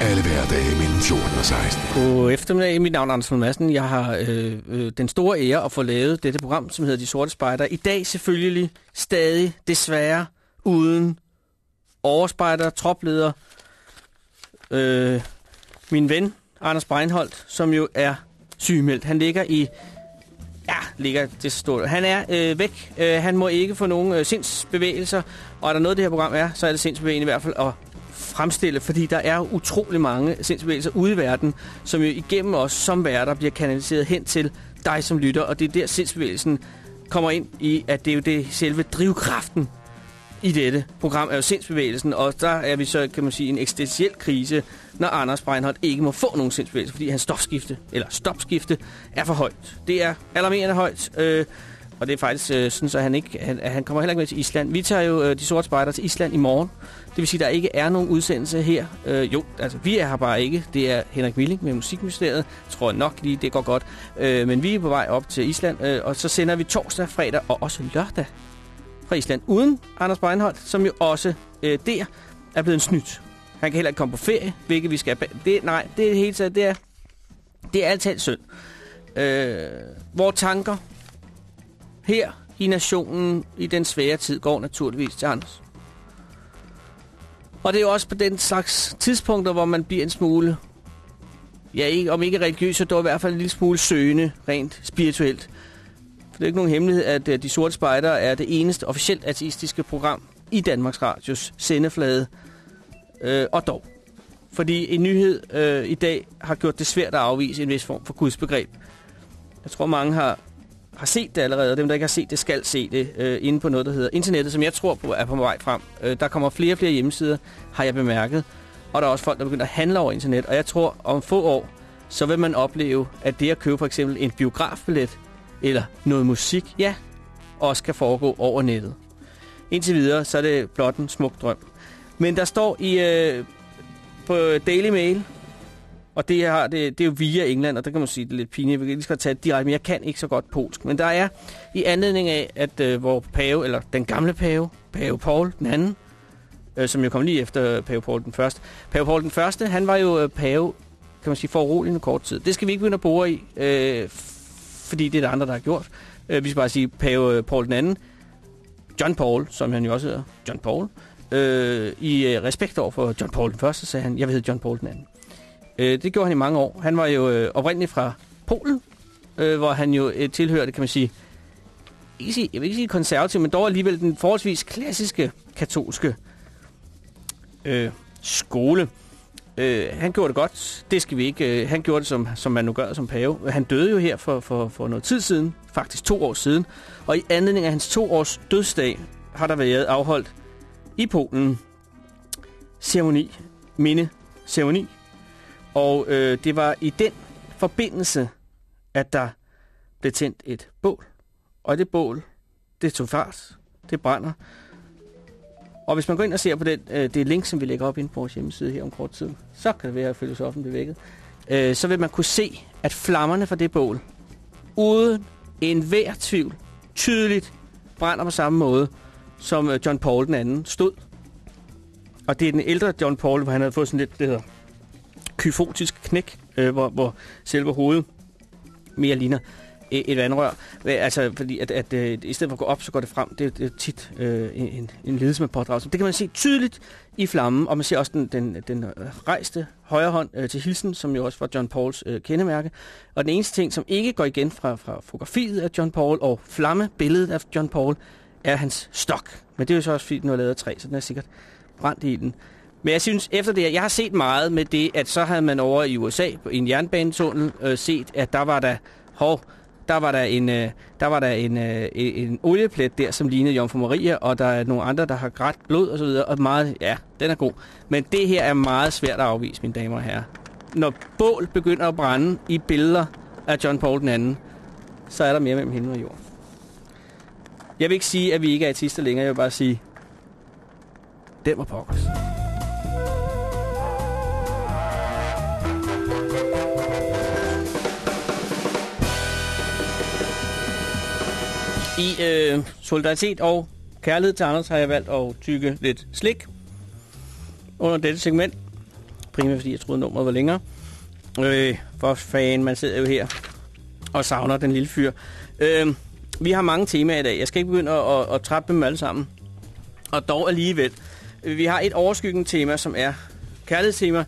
Alle hverdage mellem 14 og 16. På eftermiddag, mit navn er Anders Madsen. Jeg har øh, øh, den store ære at få lavet dette program, som hedder De Sorte Spejder. I dag selvfølgelig stadig, desværre, uden overspejder, tropleder, øh, min ven, Anders Breinholt, som jo er sygemeldt. Han ligger i... Ja, ligger det står. Han er øh, væk. Øh, han må ikke få nogen øh, sindsbevægelser. Og er der noget, det her program er, så er det sindsbevægende i hvert fald at fremstille, fordi der er utrolig mange sindsbevægelser ude i verden, som jo igennem os som værter bliver kanaliseret hen til dig som lytter, og det er der sindsbevægelsen kommer ind i, at det er jo det selve drivkraften i dette program er jo sindsbevægelsen, og der er vi så, kan man sige, en eksistentiel krise, når Anders Breinholt ikke må få nogen sindsbevægelse, fordi hans stofskifte, eller stopskifte, er for højt. Det er alarmerende højt, øh, og det er faktisk øh, sådan, så han, ikke, han, han kommer heller ikke med til Island. Vi tager jo øh, de sorte spejder til Island i morgen. Det vil sige, at der ikke er nogen udsendelse her. Øh, jo, altså vi er her bare ikke. Det er Henrik Milling med Musikministeriet. Tror jeg nok lige, det går godt. Øh, men vi er på vej op til Island, øh, og så sender vi torsdag, fredag og også lørdag fra Island. Uden Anders Breinholt, som jo også øh, der er blevet snydt. Han kan heller ikke komme på ferie, hvilket vi skal... Det, nej, det er helt taget, det er, det er altid synd. Øh, vores tanker her i nationen i den svære tid går naturligvis til Anders. Og det er jo også på den slags tidspunkter, hvor man bliver en smule, ja, ikke, om ikke religiøs, så dog i hvert fald en lille smule søgende, rent spirituelt. For det er ikke nogen hemmelighed, at øh, De Sorte Spejdere er det eneste officielt ateistiske program i Danmarks Radios sendeflade. Øh, og dog. Fordi en nyhed øh, i dag har gjort det svært at afvise en vis form for gudsbegreb. Jeg tror, mange har har set det allerede, og dem, der ikke har set det, skal se det øh, inde på noget, der hedder internettet, som jeg tror på er på vej frem. Øh, der kommer flere og flere hjemmesider, har jeg bemærket, og der er også folk, der begynder at handle over internet, og jeg tror, om få år, så vil man opleve, at det at købe for eksempel en biografbillet, eller noget musik, ja, også kan foregå over nettet. Indtil videre, så er det blot en smuk drøm. Men der står i øh, på Daily Mail, og det, her, det, det er jo via England, og der kan man sige, det er lidt pinligt. Vi kan lige skal tage det direkte, men jeg kan ikke så godt polsk. Men der er i anledning af, at øh, hvor pave, eller den gamle pave, pave Paul den anden, øh, som jo kom lige efter pave Paul den første. Pave Paul den første, han var jo øh, pave, kan man sige, for uroligende kort tid. Det skal vi ikke begynde at bore i, øh, fordi det er der andre, der har gjort. Øh, vi skal bare sige pave øh, Paul den anden, John Paul, som han jo også hedder, John Paul, øh, i øh, respekt over for John Paul den første, sagde han, jeg vil hedde John Paul den anden. Øh, det gjorde han i mange år. Han var jo øh, oprindeligt fra Polen, øh, hvor han jo øh, tilhørte, kan man sige, ikke sige, jeg vil ikke sige konservativ, men dog alligevel den forholdsvis klassiske katolske øh, skole. Øh, han gjorde det godt. Det skal vi ikke. Øh, han gjorde det, som, som man nu gør som pave. Han døde jo her for, for, for noget tid siden, faktisk to år siden. Og i anledning af hans to års dødsdag har der været afholdt i Polen ceremoni, minde ceremoni, og øh, det var i den forbindelse, at der blev tændt et bål. Og det bål, det tog fart. Det brænder. Og hvis man går ind og ser på den, øh, det link, som vi lægger op ind på vores hjemmeside her om kort tid, så kan det være, at filosofen bliver vækket. Øh, så vil man kunne se, at flammerne fra det bål, uden enhver tvivl, tydeligt brænder på samme måde, som øh, John Paul den anden stod. Og det er den ældre John Paul, hvor han havde fået sådan lidt, det hedder kyfotisk knæk, øh, hvor, hvor selve hovedet mere ligner et vandrør. Altså, fordi at, at, at i stedet for at gå op, så går det frem. Det, det er tit øh, en, en ledelse med pådrag. Det kan man se tydeligt i flammen, og man ser også den, den, den rejste højre hånd øh, til hilsen, som jo også var John Pauls øh, kendemærke. Og den eneste ting, som ikke går igen fra, fra fotografiet af John Paul og flammebilledet af John Paul, er hans stok. Men det er jo så også fordi, den var lavet af træ, så den er sikkert brændt i den. Men jeg synes, efter det, jeg har set meget med det, at så havde man over i USA i en jernbanetunnel øh, set, at der var der, hov, der var der en, øh, der var der en, øh, en olieplet der, som lignede Jomfru Maria, og der er nogle andre, der har grædt blod og så videre, og meget, ja, den er god. Men det her er meget svært at afvise, mine damer og herrer. Når bål begynder at brænde i billeder af John Paul den anden, så er der mere mellem himmel og jord. Jeg vil ikke sige, at vi ikke er artister længere, jeg vil bare sige, den var pokkers. I øh, solidaritet og kærlighed til Anders har jeg valgt at tykke lidt slik under dette segment. Primært fordi jeg troede, nummeret var længere. Øh, for fan, man sidder jo her og savner den lille fyr. Øh, vi har mange temaer i dag. Jeg skal ikke begynde at, at, at trappe dem alle sammen. Og dog alligevel. Vi har et overskyggende tema, som er kærlighedstema.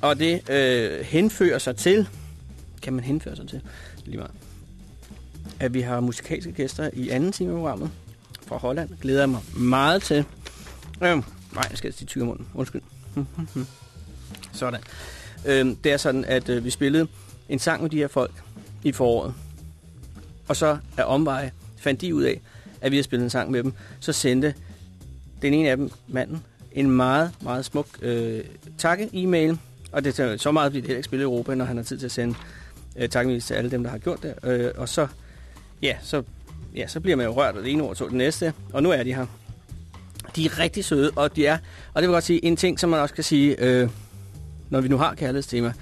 Og det øh, henfører sig til... Kan man henføre sig til? Lige meget at vi har musikalske gæster i anden time af programmet fra Holland. Glæder jeg mig meget til. Øh, nej, jeg skal sige tykke munden. Undskyld. sådan. Øh, det er sådan, at øh, vi spillede en sang med de her folk i foråret. Og så er omveje fandt de ud af, at vi har spillet en sang med dem. Så sendte den ene af dem, manden, en meget, meget smuk øh, takke-e-mail. Og det er så meget, fordi det heller ikke spillet i Europa, når han har tid til at sende øh, takkevis til alle dem, der har gjort det. Øh, og så ja, så, ja, så bliver man jo rørt af det ene ord til det næste. Og nu er de her. De er rigtig søde, og de er, og det vil godt sige, en ting, som man også kan sige, øh, når vi nu har kærlighedstema,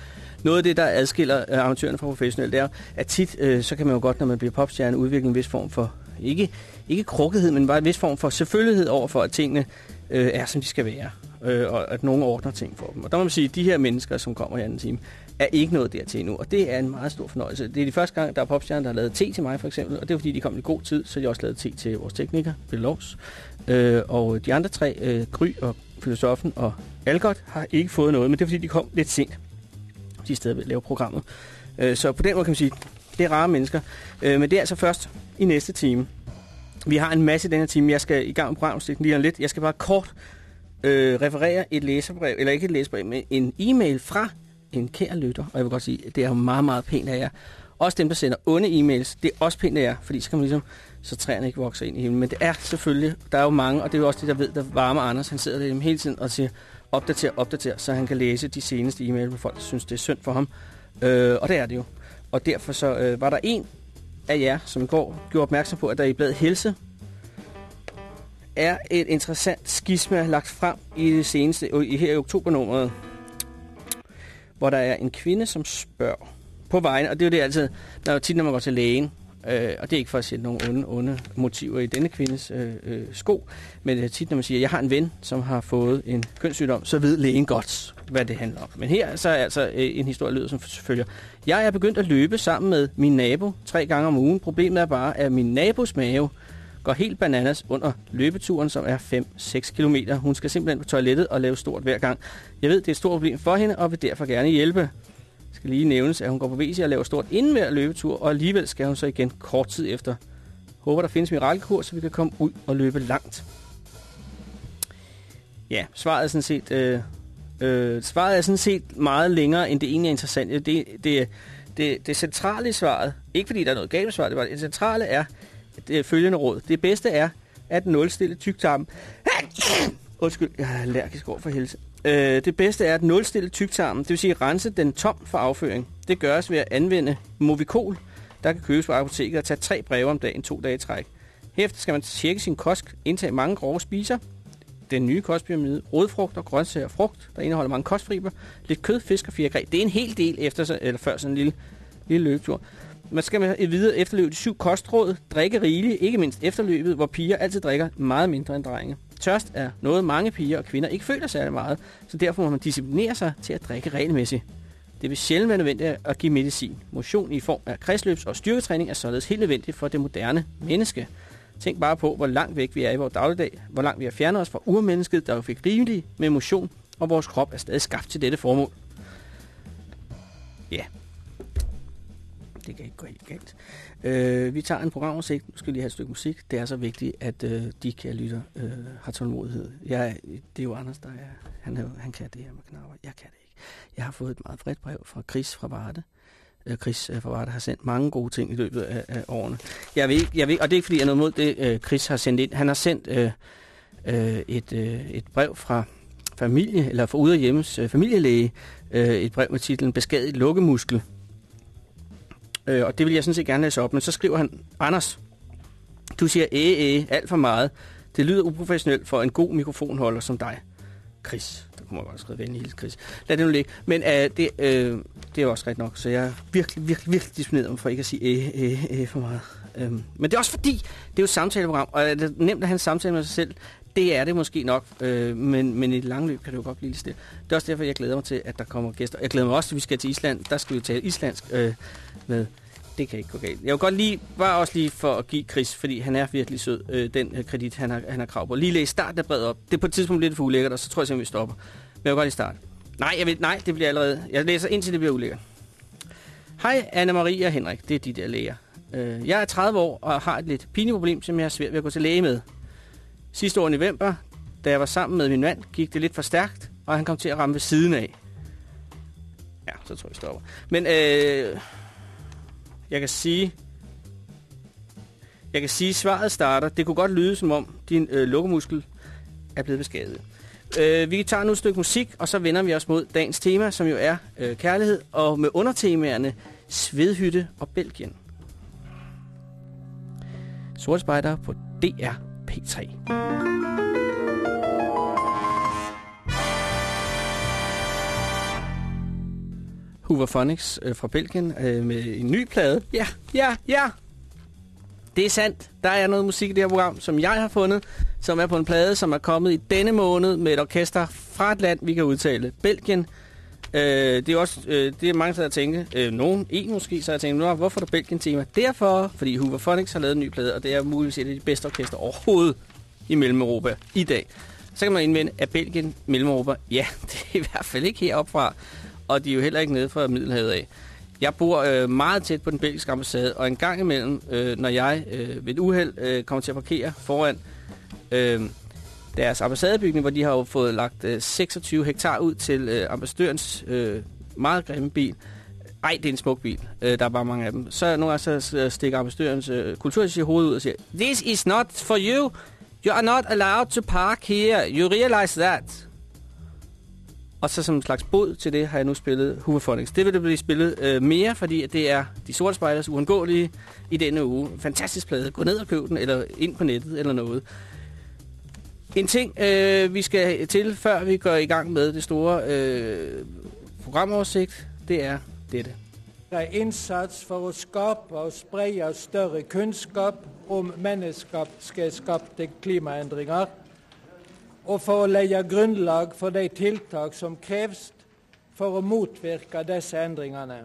noget af det, der adskiller øh, amatørerne fra professionelle, det er, at tit, øh, så kan man jo godt, når man bliver popstjerne, udvikle en vis form for, ikke, ikke krukkethed, men bare en vis form for selvfølgelighed over for, at tingene øh, er, som de skal være. Øh, og at nogen ordner ting for dem. Og der må man sige, at de her mennesker, som kommer i anden time, er ikke nået dertil endnu, og det er en meget stor fornøjelse. Det er de første gang, der er popstjerner, der har lavet te til mig, for eksempel, og det er fordi, de kom i god tid, så de også lavet te til vores tekniker, Bill Lovs. Øh, og de andre tre, øh, Gry og Filosofen og Algot, har ikke fået noget, men det er fordi, de kom lidt sent. De er stadig ved at lave programmet. Øh, så på den måde kan man sige, det er rare mennesker. Øh, men det er altså først i næste time. Vi har en masse i denne time. Jeg skal i gang med programstikken lige om lidt. Jeg skal bare kort øh, referere et læserbrev, eller ikke et læserbrev, men en e-mail fra en kær lytter, og jeg vil godt sige, at det er meget, meget pænt af jer. Også dem, der sender onde e-mails, det er også pænt af jer, fordi så kan man ligesom, så træerne ikke vokser ind i himlen. Men det er selvfølgelig, der er jo mange, og det er jo også det, der ved, der varmer Anders. Han sidder der hele tiden og siger, opdater, opdater, så han kan læse de seneste e-mails, hvor folk synes, det er synd for ham. Øh, og det er det jo. Og derfor så øh, var der en af jer, som i går gjorde opmærksom på, at der i bladet Helse er et interessant skisma lagt frem i det seneste, i her i oktobernummeret hvor der er en kvinde, som spørger på vejen, og det er jo det altid, når er tit, når man går til lægen, øh, og det er ikke for at sætte nogle onde, onde motiver i denne kvindes øh, øh, sko, men det er tit, når man siger, jeg har en ven, som har fået en kønssygdom, så ved lægen godt, hvad det handler om. Men her så er altså øh, en historie, lyder som følger. Jeg er begyndt at løbe sammen med min nabo tre gange om ugen. Problemet er bare, at min nabos mave går helt bananas under løbeturen, som er 5-6 km. Hun skal simpelthen på toilettet og lave stort hver gang. Jeg ved, det er et stort problem for hende, og vil derfor gerne hjælpe. Det skal lige nævnes, at hun går på WC og laver stort inden hver løbetur, og alligevel skal hun så igen kort tid efter. Håber, der findes mirakelkur, så vi kan komme ud og løbe langt. Ja, svaret er sådan set, øh, øh, svaret er sådan set meget længere, end det egentlig er interessant. Det, det, det, det centrale i svaret, ikke fordi der er noget galt med svaret, det, var, det centrale er, det følgende råd. Det bedste er at nulstille tyktarmen. Undskyld, jeg er allergisk over for helse. Øh, det bedste er at nulstille tyktarmen, det vil sige rense den tom for afføring. Det gøres ved at anvende Movicol, der kan købes på apoteket og tage tre breve om dagen, to dage i træk. Herefter skal man tjekke sin kost, indtage mange grove spiser, den nye kostpyramide, rødfrugt og grøntsager og frugt, der indeholder mange kostfiber, lidt kød, fisk og fjerkræ. Det er en hel del efter, eller før sådan en lille, lille løbetur. Man skal med videre efterløbe de syv kostråd, drikke rigeligt, ikke mindst efterløbet, hvor piger altid drikker meget mindre end drenge. Tørst er noget, mange piger og kvinder ikke føler særlig meget, så derfor må man disciplinere sig til at drikke regelmæssigt. Det vil sjældent være nødvendigt at give medicin. Motion i form af kredsløbs- og styrketræning er således helt nødvendigt for det moderne menneske. Tænk bare på, hvor langt væk vi er i vores dagligdag, hvor langt vi har fjernet os fra urmennesket, der jo fik rigeligt med motion, og vores krop er stadig skabt til dette formål. Ja. Det kan ikke gå helt galt. Øh, vi tager en programoversigt. Nu skal vi lige have et stykke musik. Det er så vigtigt, at øh, de kan lytte øh, har tålmodighed. Jeg, det er jo Anders, der er. Han, er han kan det her med knapper. Jeg kan det ikke. Jeg har fået et meget bredt brev fra Chris fra Varde. Øh, Chris øh, fra Varde har sendt mange gode ting i løbet af, af årene. Jeg ved, ikke, jeg ved, og det er ikke, fordi jeg er noget mod det, øh, Chris har sendt ind. Han har sendt øh, øh, et, øh, et brev fra familie, eller fra ude af hjemmes øh, familielæge, øh, et brev med titlen Beskadiget lukkemuskel. Øh, og det vil jeg sådan set gerne læse op, men så skriver han, Anders, du siger æ, æ, alt for meget. Det lyder uprofessionelt for en god mikrofonholder som dig. Chris. Der kunne man godt skrive venlig hilsen, Chris. Lad det nu ligge. Men uh, det, øh, det er også ret nok, så jeg er virkelig, virkelig, virkelig disponeret om for ikke at sige æ, æ, æ for meget. Øhm, men det er også fordi, det er jo et samtaleprogram, og det er nemt at have en samtale med sig selv. Det er det måske nok, øh, men, men i et langt løb kan det jo godt blive lidt stille. Det er også derfor, jeg glæder mig til, at der kommer gæster. Jeg glæder mig også til, at vi skal til Island. Der skal vi tale islandsk øh, med. Det kan ikke gå galt. Jeg vil godt lige, bare også lige for at give Chris, fordi han er virkelig sød, øh, den øh, kredit, han har, han har krav på. Lige læs starten af brevet op. Det er på et tidspunkt lidt for ulækkert, og så tror jeg simpelthen, vi stopper. Men jeg vil godt lige starte. Nej, jeg vil, nej, det bliver allerede. Jeg læser indtil det bliver ulækkert. Hej, Anna-Marie og Henrik. Det er de der læger. Øh, jeg er 30 år og har et lidt pinligt problem, som jeg har svært ved at gå til læge med. Sidste år i november, da jeg var sammen med min mand, gik det lidt for stærkt, og han kom til at ramme ved siden af. Ja, så tror jeg, vi stopper. Men øh, jeg kan sige, jeg kan sige, at svaret starter. Det kunne godt lyde, som om din øh, lukkemuskel er blevet beskadiget. Øh, vi tager nu et stykke musik, og så vender vi os mod dagens tema, som jo er øh, kærlighed, og med undertemaerne Svedhytte og Belgien. Sorte Spejder på DR P3. Hoover Phonics øh, fra Belgien øh, med en ny plade. Ja, ja, ja. Det er sandt. Der er noget musik i det her program, som jeg har fundet, som er på en plade, som er kommet i denne måned med et orkester fra et land, vi kan udtale. Belgien. Øh, det er også øh, det er mange, der har tænkt. Øh, nogen, en måske, så har jeg tænkt, Nå, hvorfor er der Belgien-tema? Derfor, fordi Hoover Phonics har lavet en ny plade, og det er muligvis et af de bedste orkester overhovedet i Mellem-Europa i dag. Så kan man indvende, at Belgien, Mellem-Europa, ja, det er i hvert fald ikke heroppe fra og de er jo heller ikke nede fra Middelhavet af. Jeg bor øh, meget tæt på den belgiske ambassade, og en gang imellem, øh, når jeg øh, ved et uheld øh, kommer til at parkere foran øh, deres ambassadebygning, hvor de har jo fået lagt øh, 26 hektar ud til øh, ambassadørens øh, meget grimme bil. Ej, det er en smuk bil. Øh, der er bare mange af dem. Så nogle gange så stikker ambassadørens øh, kulturchef hoved ud og siger, This is not for you. You are not allowed to park here. You realize that. Og så som en slags bod til det, har jeg nu spillet Hooverphonics. Det vil det blive spillet øh, mere, fordi det er de sorte spejders uundgåelige i denne uge. Fantastisk plade. Gå ned og køb den, eller ind på nettet, eller noget. En ting, øh, vi skal til, før vi går i gang med det store øh, programoversigt, det er dette. Der er indsats for at skabe og sprede større kunskap om menneskeskabte klimaændringer og for å legge grunnlag for de tiltak som kreves for å motvirke disse endringene.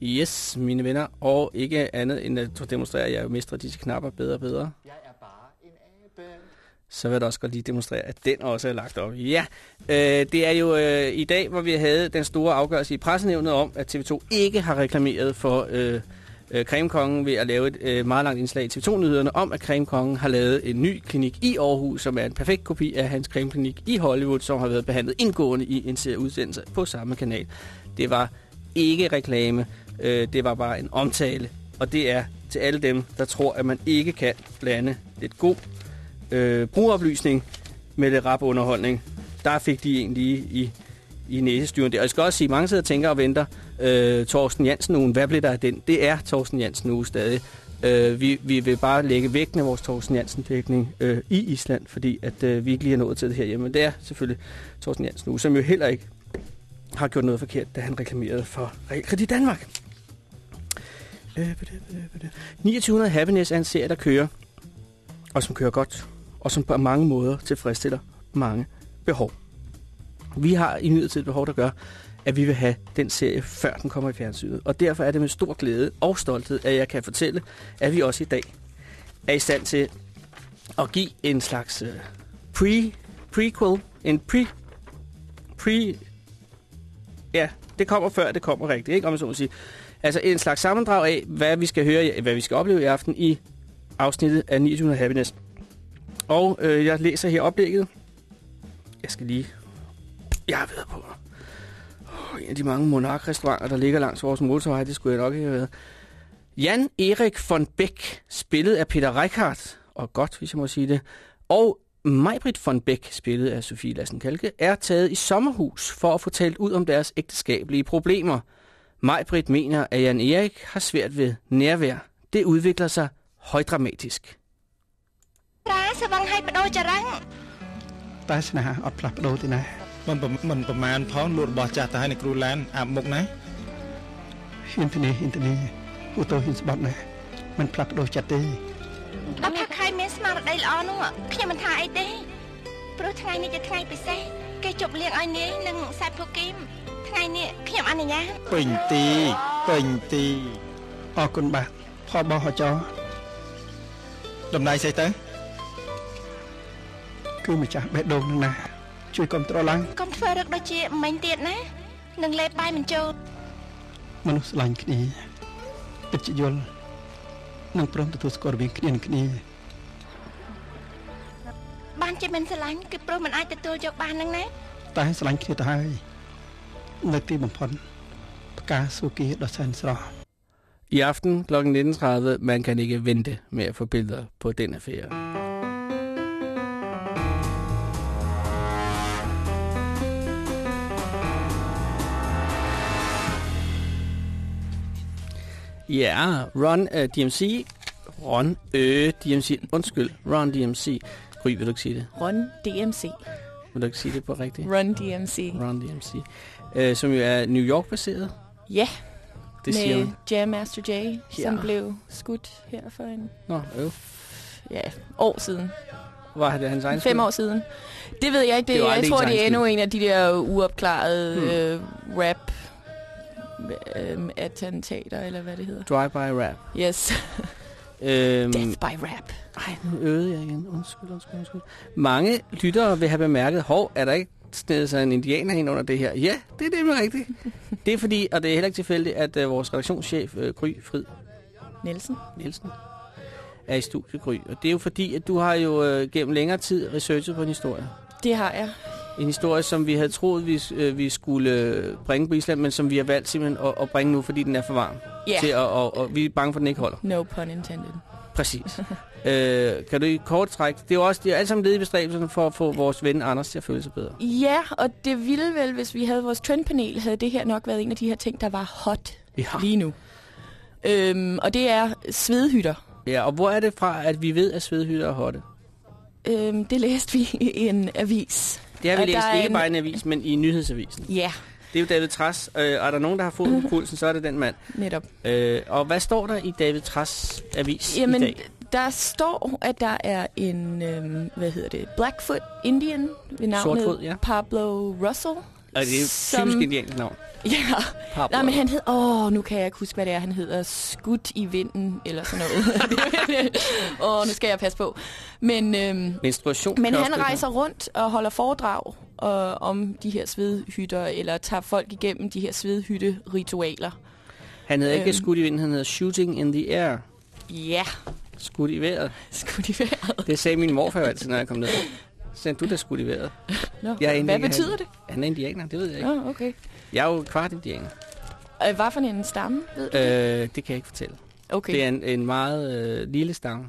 Yes, mine venner, og ikke andet end at demonstrere, at jeg mestrer disse knapper bedre og bedre. Jeg er bare en abe. Så vil jeg også godt lige demonstrere, at den også er lagt op. Ja, øh, det er jo øh, i dag, hvor vi havde den store afgørelse i pressenævnet om, at TV2 ikke har reklameret for øh, øh, Cremekongen ved at lave et øh, meget langt indslag i TV2-nyhederne om, at Cremekongen har lavet en ny klinik i Aarhus, som er en perfekt kopi af hans cremeklinik i Hollywood, som har været behandlet indgående i en serie udsendelser på samme kanal. Det var ikke reklame, øh, det var bare en omtale, og det er til alle dem, der tror, at man ikke kan blande lidt god øh, brugeroplysning med lidt rap underholdning. Der fik de egentlig i i næsestyren der. Og jeg skal også sige, at mange sidder og tænker og venter, øh, Torsten Jansen ugen, hvad blev der af den? Det er Torsten Jansen uge stadig. Øh, vi, vi vil bare lægge vægten af vores Torsten Jansen-dækning øh, i Island, fordi at øh, vi ikke lige har nået til det her hjemme. Det er selvfølgelig Torsten Jansen uge, som jo heller ikke har gjort noget forkert, da han reklamerede for Realkredit Danmark. Øh, 2900 Happiness er en serie, der kører, og som kører godt, og som på mange måder tilfredsstiller mange behov. Vi har i et behov, der gør, at vi vil have den serie, før den kommer i fjernsynet. Og derfor er det med stor glæde og stolthed, at jeg kan fortælle, at vi også i dag er i stand til at give en slags øh, pre, prequel, en pre, pre, ja, det kommer før, det kommer rigtigt, ikke? Om jeg så må sige. Altså en slags sammendrag af, hvad vi skal høre, hvad vi skal opleve i aften i afsnittet af 900 Happiness. Og øh, jeg læser her oplægget. Jeg skal lige... Jeg har været på oh, en af de mange monarkrestauranter, der ligger langs vores motorvej. Det skulle jeg nok ikke have været. Jan Erik von Beck, spillet af Peter Reichardt, og godt, hvis jeg må sige det, og Majbrit von Beck, spillet af Sofie Lassen Kalke, er taget i sommerhus for at få talt ud om deres ægteskabelige problemer. Majbrit mener, at Jan Erik har svært ved nærvær. Det udvikler sig højdramatisk. ប្រាសវឹងឲ្យបដូរចរឹងតែស្នេហាអត់ផ្លាស់ប្ដូរទេណាមិនប្រមិនប្រមាណផងលួតរបស់ចាស់ទៅឲ្យនៅគ្រូឡានអាប់មុខណាហ៊ានទៅនេះហ៊ានទៅនេះពូតូហ៊ានស្បត់ណាមិនផ្លាស់ប្ដូរចិត្តទេដល់ផាក់ខៃមានស្មារតីល្អនោះខ្ញុំមិនថាអីទេព្រោះថ្ងៃនេះជាថ្ងៃពិសេសគេជប់លៀងឲ្យនាយនិងសាច់ភូគីមថ្ងៃនេះខ្ញុំអនុញ្ញាតពេញទីពេញទីអរគុណបាទផលបោះហចរដំណៃស្អីទៅ គឺម្ចាស់បេះដូងនឹងណាជួយគ្រប់គ្រងឡើងកុំធ្វើរឹកដូចជាមិញទៀតណានឹងលេបបាយមិនចូលមនុស្សស្រឡាញ់គ្នាពិតជាយល់និងព្រមទទួលស្គាល់រវាងគ្នានឹងគ្នាបានជាមិនស្រឡាញ់គឺព្រោះមិនអាចទទួលយកបាននឹងណាតែស្រឡាញ់គ្នាទៅហើយនៅទីបំផុតផ្កាសុគីដ៏សែនស្រស់ I aften kl. 19.30, man kan ikke vente med at få billeder på den affære. Ja, Ron uh, DMC. Ron øh, DMC. Undskyld, Ron DMC. Gry, vil du ikke sige det? Ron DMC. Vil du ikke sige det på rigtigt? Run DMC. Ron DMC. Uh, som jo er New York-baseret. Ja, Det siger med hun. Jam Master som Ja. blev skudt her for en Nå, øv. ja, år siden. Var det hans egen Fem år siden. Det ved jeg ikke. Det, Det jeg tror, det er endnu en af de der uopklarede Hmm. øh, rap øh, attentater, eller hvad det hedder. Drive-by rap. Yes, Øhm, Death by Rap. ej, nu øvede jeg igen. Undskyld, undskyld, undskyld. Mange lyttere vil have bemærket, hov, er der ikke snedet sig en indianer ind under det her? Ja, det er nemlig rigtigt. det er fordi, og det er heller ikke tilfældigt, at uh, vores redaktionschef, uh, Gry Frid Nielsen. Nielsen, er i studiet, Gry. Og det er jo fordi, at du har jo uh, gennem længere tid researchet på en historie. Det har jeg. En historie, som vi havde troet, vi, øh, vi skulle øh, bringe på Island, men som vi har valgt simpelthen at, at bringe nu, fordi den er for varm. Ja, Til at, og, og vi er bange for, at den ikke holder. no pun intended. Præcis. øh, kan du i kort træk... Det er jo også det er alt sammen led i bestræbelserne for at få vores ven Anders til at føle sig bedre. Ja, og det ville vel, hvis vi havde vores trendpanel, havde det her nok været en af de her ting, der var hot Ja. lige nu. Øhm, og det er svedhytter. ja, og hvor er det fra, at vi ved, at svedhytter er hotte? Øhm, det læste vi i en avis. Det har vi læst ikke en- bare i en avis, men i nyhedsavisen. Ja, Det er jo David Træs, øh, og er der nogen, der har fået på pulsen, så er det den mand. netop. Øh, og hvad står der i David Træs avis Jamen, i dag? der står, at der er en, øhm, hvad hedder det, Blackfoot Indian ved navnet Sortfod, ja. Pablo Russell. Og det er jo som- typisk indiansk navn. Ja, Pablo. Nej, men han hed... Åh, nu kan jeg ikke huske, hvad det er. Han hedder Skud i vinden, eller sådan noget. Åh, nu skal jeg passe på. Men, øhm, Menstruation. men han rejser rundt og holder foredrag øh, om de her svedhytter, eller tager folk igennem de her svedhytte-ritualer. Han hedder ikke Øhm. skudt i vinden, han hedder shooting in the air. Ja, Skudt i vejret. skud i vejret. Det sagde min morfar altid, når jeg kom ned. Han, du da skudt i vejret. Nå, Jeg er hvad betyder det? Han er indianer, det ved jeg ikke. Åh, okay. Jeg er jo kvart indianer. Øh, hvad for en stamme, ved du? Øh, det kan jeg ikke fortælle. Okay. Det er en, en meget øh, lille stamme,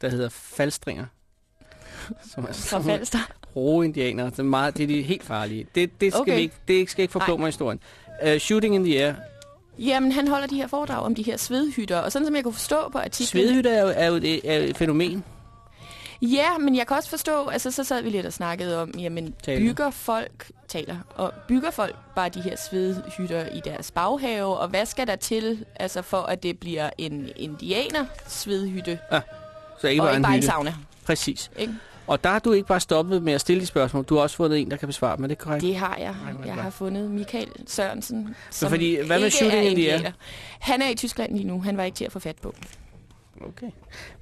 der hedder falstringer. Som er Fra Falster. rå indianer. Det er, meget, det er de helt farlige. Det, det skal Okay. vi ikke, det skal ikke forklå Nej. mig historien. Uh, shooting in the air. Jamen, han holder de her foredrag om de her svedhytter, og sådan som jeg kunne forstå på artiklen... Svedhytter er jo, er jo et, er jo et fænomen. Ja, men jeg kan også forstå, altså så sad vi lidt og snakkede om, jamen Taler. bygger folk, taler, og bygger folk bare de her svedhytter i deres baghave, og hvad skal der til, altså for at det bliver en indianer svedhytte, Så ikke og bare ikke en bare en sauna, Præcis. ikke? Og der har du ikke bare stoppet med at stille de spørgsmål, du har også fundet en, der kan besvare dem, er det korrekt? Det har jeg. Jeg har fundet Michael Sørensen, som fordi, hvad med Shooting er indianer. Han er i Tyskland lige nu. Han var ikke til at få fat på. Okay.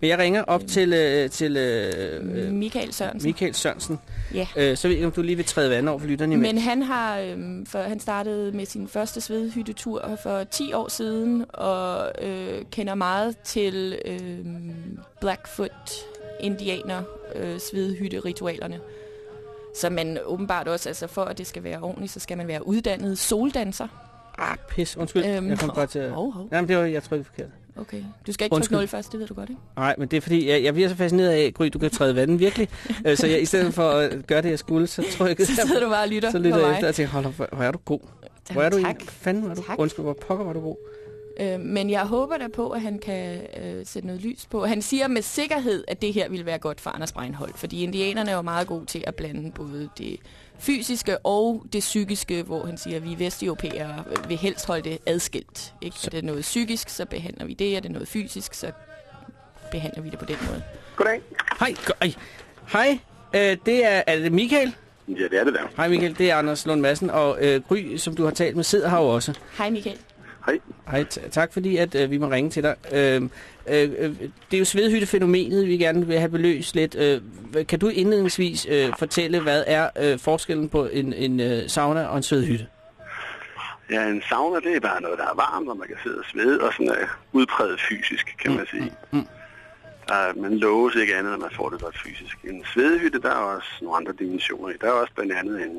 Men jeg ringer op til, øh, til øh, øh, Michael Sørensen. Michael Sørensen. Ja. Øh, så ved jeg om du lige vil træde vand over for lytterne imens. Men han har, øhm, for han startede med sin første svedhyttetur for 10 år siden, og øh, kender meget til øhm, Blackfoot indianer øh, svedhytteritualerne. Så man åbenbart også, altså for at det skal være ordentligt, så skal man være uddannet soldanser. Ah, pis. Undskyld. Øhm, jeg kom bare til at... hov, hov. Jamen, det var, jeg trykkede forkert. Okay. Du skal ikke Undskyld. trykke 0 først, det ved du godt, ikke? Nej, men det er fordi, jeg, jeg bliver så fascineret af, Gry, du kan træde vandet virkelig. øh, så jeg, i stedet for at gøre det, jeg skulle, så trykkede Så sidder du bare og lytter så lytter jeg efter og tænker, hold op, hvor er du god. Hvor er du tak. egentlig? Fanden, er du Tak. Undskyld, hvor pokker var du god. Øh, men jeg håber da på, at han kan øh, sætte noget lys på. Han siger med sikkerhed, at det her vil være godt for Anders Breinholt, fordi indianerne er jo meget gode til at blande både det fysiske og det psykiske, hvor han siger, at vi vesteuropæere vil helst holde det adskilt. Ikke? Så. Er det noget psykisk, så behandler vi det. Er det noget fysisk, så behandler vi det på den måde. Goddag. Hej, go- ej. Hej, øh, det er, er det Michael? Ja, det er det der. Hej Michael, det er Anders Lund Madsen, og øh, Gry, som du har talt med, sidder her også. Hej Michael. Hej. Hej, tak fordi at øh, vi må ringe til dig. Øh, øh, øh, det er jo svedhyttefænomenet, vi gerne vil have beløst lidt. Øh, kan du indledningsvis øh, fortælle, hvad er øh, forskellen på en, en øh, sauna og en svedhytte? Ja, en sauna, det er bare noget, der er varmt, og man kan sidde og svede, og sådan er udpræget fysisk, kan man sige. mm. Der, man loves ikke andet, at man får det godt fysisk. En svedehytte, der er også nogle andre dimensioner i. Der er også blandt andet en,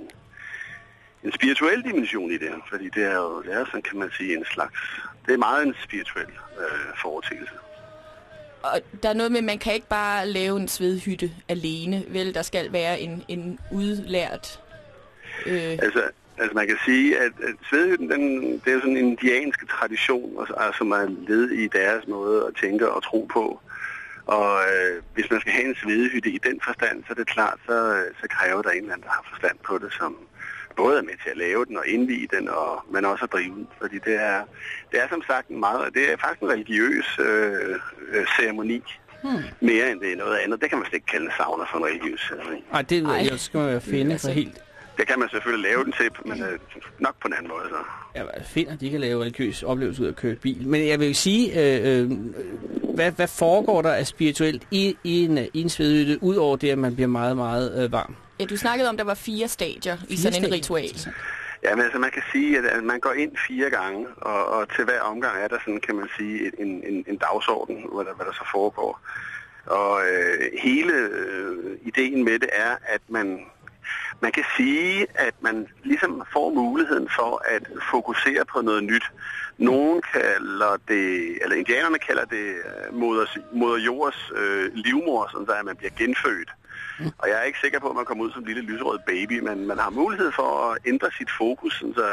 en spirituel dimension i det, fordi det er jo, det er sådan, kan man sige, en slags... Det er meget en spirituel øh, foretagelse. Og der er noget med, at man kan ikke bare lave en svedhytte alene. Vel, der skal være en, en udlært... Øh, Altså, altså man kan sige, at, at svedhytten, den, det er jo sådan en indiansk tradition, og, og, som er led i deres måde at tænke og tro på. Og øh, hvis man skal have en svedehytte i den forstand, så er det klart, så, øh, så kræver der en eller anden, der har forstand på det, som både er med til at lave den og indvige den, og, men også at drive den. Fordi det er, det er som sagt en meget, det er faktisk en religiøs øh, øh, ceremoni, hmm. mere end det er noget andet. Det kan man slet ikke kalde en sauna for en religiøs ceremoni. Ej, det ved jeg, skal man jo finde Altså- for helt... Det kan man selvfølgelig lave den til, men øh, nok på en anden måde. Så. Ja, finder de kan lave religiøs oplevelse ud af at køre bil. Men jeg vil sige, øh, øh, hvad, hvad foregår der af spirituelt i, i, en, i en svedhytte, udover det, at man bliver meget, meget øh, varm? Ja, du snakkede om, at der var fire stadier i sådan en stadier. ritual. Ja, men altså man kan sige, at, at man går ind fire gange, og, og til hver omgang er der sådan, kan man sige, en, en, en dagsorden, hvad der, hvad der så foregår. Og øh, hele øh, ideen med det er, at man, man kan sige, at man ligesom får muligheden for at fokusere på noget nyt. Nogen kalder det, eller indianerne kalder det øh, moder, moder jords øh, livmor, sådan så at man bliver genfødt. Og jeg er ikke sikker på, at man kommer ud som lille lyserød baby, men man har mulighed for at ændre sit fokus, sådan så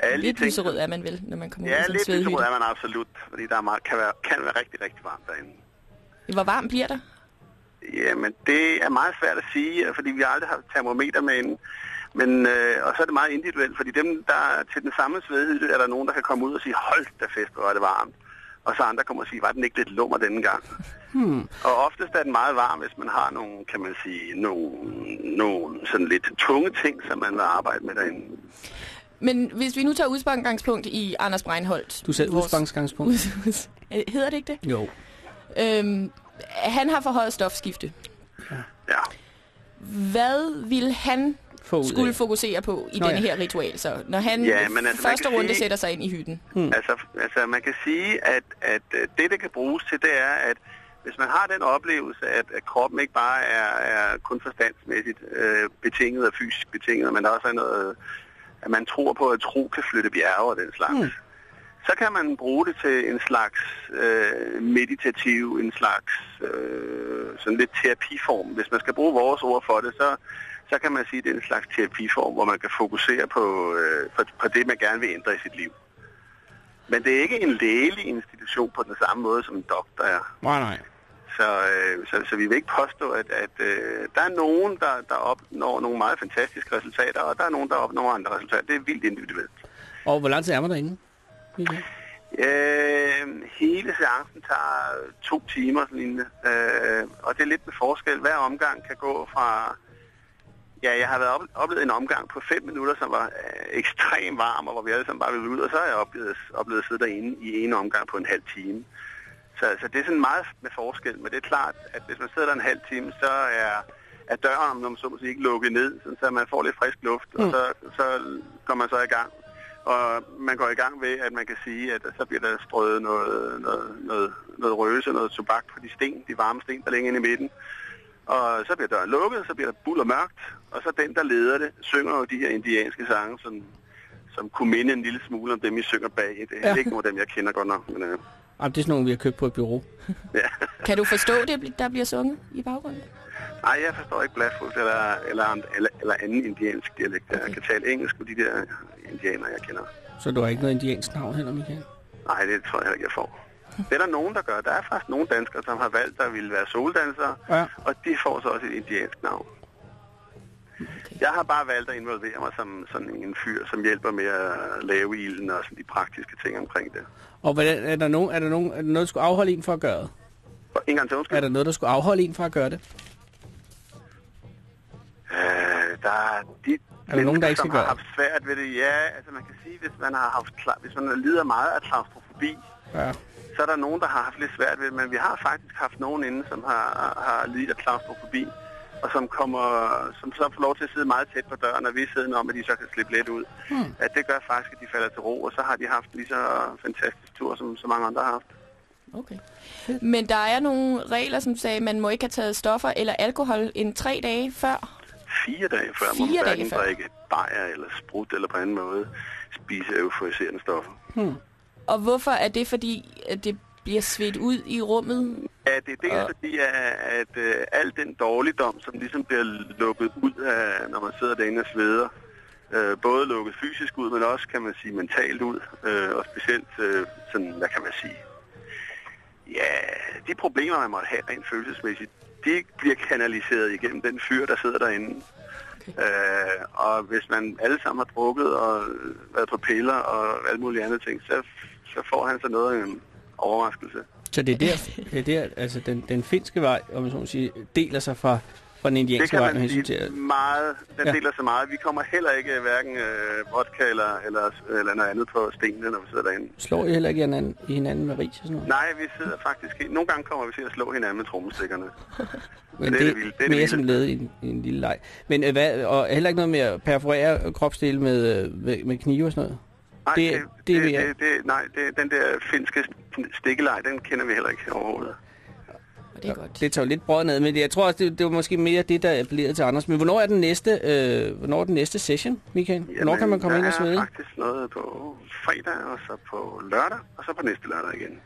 alle de Lidt ting, lyserød er man vel, når man kommer ud Ja, sådan en lidt lyserød svedhytte. er man absolut, fordi der er meget, kan, være, kan være rigtig, rigtig varmt derinde. Hvor varmt bliver der? Jamen, det er meget svært at sige, fordi vi aldrig har termometer med en. Men, øh, og så er det meget individuelt, fordi dem, der er til den samme svedhytte, er der nogen, der kan komme ud og sige, hold da fest, hvor er det varmt. Og så andre kommer og sige, var den ikke lidt lummer denne gang? Hmm. Og oftest er den meget varm, hvis man har nogle, kan man sige, nogle, nogle sådan lidt tunge ting, som man vil arbejde med derinde. Men hvis vi nu tager udspangspunkt i Anders Breinholt. Du sagde vores- udspangspunkt. Ud- ud- Hedder det ikke det? Jo. Øhm, han har forhøjet stofskifte. Ja. Hvad vil han Få skulle af. fokusere på i Nå, denne ja. her ritual? Så når han Ja, men altså, første runde sige- sætter sig ind i hytten. Altså, altså man kan sige, at, at det, det kan bruges til, det er, at hvis man har den oplevelse, at, at kroppen ikke bare er, er kun forstandsmæssigt øh, betinget og fysisk betinget, men der også er noget, at man tror på, at tro kan flytte bjerge og den slags. Mm. Så kan man bruge det til en slags øh, meditativ, en slags øh, sådan lidt terapiform. Hvis man skal bruge vores ord for det, så, så kan man sige, at det er en slags terapiform, hvor man kan fokusere på, øh, på, på det, man gerne vil ændre i sit liv. Men det er ikke en lægelig institution på den samme måde, som en doktor er. Nej, nej. Så, øh, så, så vi vil ikke påstå, at, at øh, der er nogen, der, der opnår nogle meget fantastiske resultater, og der er nogen, der opnår andre resultater. Det er vildt individuelt. Og hvor lang tid er man derinde? Michael? Øh, hele seancen tager to timer, sådan lignende. Øh, og det er lidt med forskel. Hver omgang kan gå fra... Ja, jeg har været op, oplevet en omgang på fem minutter, som var øh, ekstremt varm, og hvor vi alle sammen bare ville ud. Og så har jeg oplevet, oplevet at sidde derinde i en omgang på en halv time. Så, så det er sådan meget med forskel, men det er klart, at hvis man sidder der en halv time, så er, er døren, om man så må sige, ikke lukket ned, sådan, så man får lidt frisk luft, mm. og så, så går man så i gang. Og man går i gang ved, at man kan sige, at så bliver der strøget noget, noget, noget, noget røse, noget tobak på de sten, de varme sten, der ligger inde i midten. Og så bliver døren lukket, så bliver der buld og mørkt, og så den, der leder det, synger jo de her indianske sange, som, som kunne minde en lille smule om dem, I synger bag. Det er ja. ikke nogen af dem, jeg kender godt nok. Men, øh, Jamen, det er sådan nogle, vi har købt på et bureau. ja. Kan du forstå det, der bliver sunget i baggrunden? Nej, jeg forstår ikke Blackfoot eller, eller, eller, eller anden indiansk dialekt. Okay. Jeg kan tale engelsk med de der indianere, jeg kender. Så du har ikke noget indiansk navn heller, Michael? Nej, det tror jeg ikke, jeg får. Det er der nogen, der gør. Der er faktisk nogle danskere, som har valgt at ville være soldansere, Ja. og de får så også et indiansk navn. Jeg har bare valgt at involvere mig som sådan en fyr, som hjælper med at lave ilden og sådan de praktiske ting omkring det. Og hvordan, er, der nogen, er, der nogen, er der noget, der skulle afholde en fra at gøre det? En gang til undskyld. Er der noget, der skulle afholde en fra at gøre det? Øh, der er de Er der nogen, der ikke skal har gøre haft svært ved det. Ja, altså man kan sige, hvis man har haft hvis man lider meget af klaustrofobi, Ja. så er der nogen, der har haft lidt svært ved det, men vi har faktisk haft nogen inde, som har, har lidt af klaustrofobi, og som kommer, som så får lov til at sidde meget tæt på døren, og vi sidder om, at de så kan slippe lidt ud. Hmm. At det gør faktisk, at de falder til ro, og så har de haft lige så fantastisk tur, som så mange andre har haft. Okay. Men der er nogle regler, som sagde, at man må ikke have taget stoffer eller alkohol en tre dage før. Fire dage før må Fire man dage hverken før. drikke bajer eller sprut eller på anden måde spise euforiserende stoffer. Hmm. Og hvorfor er det, fordi det bliver svedt ud i rummet? Ja, det er dels Og- fordi, at, at øh, al den dårligdom, som ligesom bliver lukket ud af, når man sidder derinde og sveder, øh, både lukket fysisk ud, men også, kan man sige, mentalt ud, øh, og specielt, øh, sådan, hvad kan man sige, ja, de problemer, man måtte have rent følelsesmæssigt, de bliver kanaliseret igennem den fyr, der sidder derinde. Okay. Øh, og hvis man alle sammen har drukket og været på piller og alle mulige andre ting, så, så får han så noget af en overraskelse. Så det er der, det er der altså den, den finske vej, om man så må sige, deler sig fra, fra den indianske vej, hensyn sige til... meget. Den Ja. deler sig meget. Vi kommer heller ikke hverken øh, vodka eller, eller, eller noget andet på stenene, når vi sidder derinde. Slår I heller ikke hinanden, i hinanden med ris og sådan noget? Nej, vi sidder faktisk ikke. Nogle gange kommer vi til at slå hinanden med trommestikkerne. Men det det, er det, det vilde. Det mere er det som led i en, i en lille leg. Men øh, hvad, og heller ikke noget med at perforere kropsdele med, øh, med, med knive og sådan noget? Nej, Det- det, det er det, det, det, nej det, den der finske stikkelej, den kender vi heller ikke overhovedet. Og det er godt. Det tager jo lidt brød ned, men jeg tror også, det, det var måske mere det, der appellerede til Anders. Men hvornår er den næste, øh, hvornår er den næste session, Michael? Hvornår kan man komme ind og Der svede? er faktisk noget på fredag, og så på lørdag, og så på næste lørdag igen.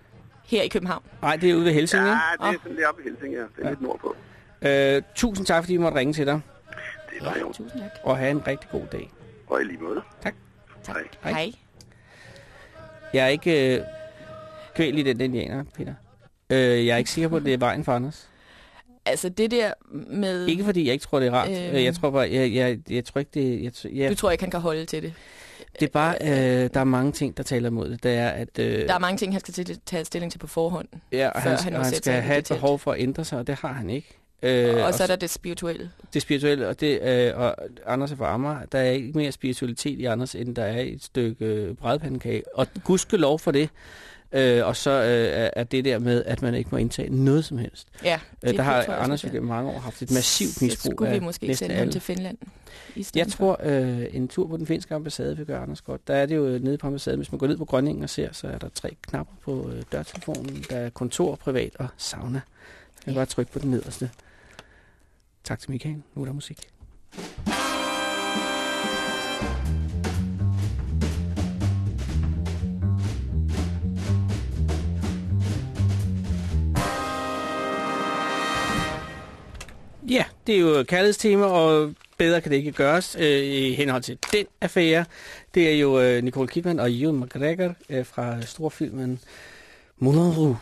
Her i København. Nej, det er ude ved Helsinge. Ja, Ja. det er Åh. sådan lidt oppe i Helsingør. Det er Ja. lidt nordpå. Øh, tusind tak, fordi vi måtte ringe til dig, Det var jo. Tusind tak. og have en rigtig god dag. Og i lige måde. Tak. tak. Hej. Hej. Hej. Jeg er ikke øh, kvæl i den indianer, Peter. Øh, jeg er ikke sikker på, at det er vejen for Anders. Altså det der med... Ikke fordi jeg ikke tror, det er rart. Øh. Jeg tror bare, jeg, jeg, jeg tror ikke, det jeg, tror- jeg, Du tror ikke, han kan holde til det. Det er bare, øh, der er mange ting, der taler imod det. Det er, at øh, Der er mange ting, han skal tage stilling til på forhånd. ja, og han, han og han skal have et behov for at ændre sig, og det har han ikke. Øh, og så er der det spirituelle. det spirituelle, og, det, øh, og Anders er fra Amager. Der er ikke mere spiritualitet i Anders, end der er et stykke øh, brædpandekage. Og gudskelov for det. Øh, og så øh, er- det der med, at man ikke må indtage noget som helst. Ja, Øh, der har jeg Anders jo det gennem mange år haft et massivt misbrug Så skulle vi af måske næsten sende alle. til Finland. I Jeg tror, øh, en tur på den finske ambassade vil gøre Anders godt. Der er det jo nede på ambassaden. Hvis man går ned på Grønningen og ser, så er der tre knapper på øh, dørtelefonen. Der er kontor, privat og sauna. Man kan bare trykke på den nederste. Tak til Michael. Nu er der musik. Ja, det er jo kærlighedstema, og bedre kan det ikke gøres øh, i henhold til den affære. Det er jo øh, Nicole Kidman og Ewan McGregor øh, fra storfilmen Moulin Rouge.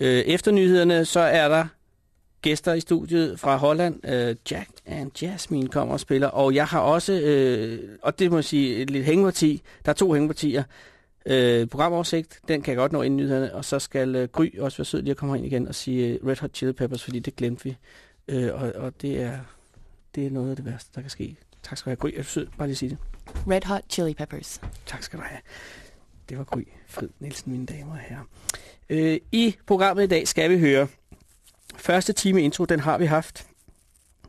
Øh, efter nyhederne, så er der gæster i studiet fra Holland. Øh, Jack and Jasmine kommer og spiller, og jeg har også, øh, og det må jeg sige, et lidt hængeparti. Der er to hængepartier. øh, programoversigt. Den kan jeg godt nå ind i nyhederne. Og så skal øh, Gry også være sød lige at komme ind igen og sige øh, Red Hot Chili Peppers, fordi det glemte vi. Øh, og, og det er det er noget af det værste, der kan ske. Tak skal du have, Gry. Er du sød? Bare lige sige det. Red Hot Chili Peppers. Tak skal du have. Det var Gry Frid Nielsen, mine damer og herrer. Øh, I programmet i dag skal vi høre første time intro, den har vi haft.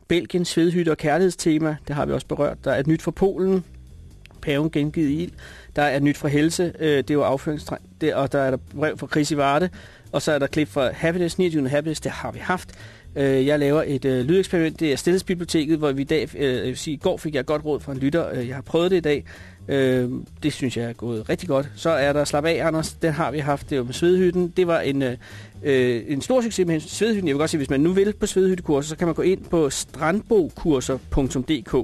Belgien, svedhytte og kærlighedstema, det har vi også berørt. Der er et nyt fra Polen, paven gengivet i ild. Der er et nyt fra Helse, øh, det var afføringstræng, det, og der er der brev fra Chris i Varde. Og så er der klip fra Happiness, 29. Happiness, det har vi haft. Øh, jeg laver et øh, lydeksperiment, det er Stillhedsbiblioteket, hvor vi i dag, øh, jeg vil sige, i går fik jeg godt råd fra en lytter. Øh, jeg har prøvet det i dag. Øh, det synes jeg er gået rigtig godt. Så er der Slap af, Anders. Den har vi haft. Det var med Svedhytten. Det var en, øh, øh, en stor succes med Svedhytten. Jeg vil godt sige, hvis man nu vil på Svedhyttekurser, så kan man gå ind på strandbokurser.dk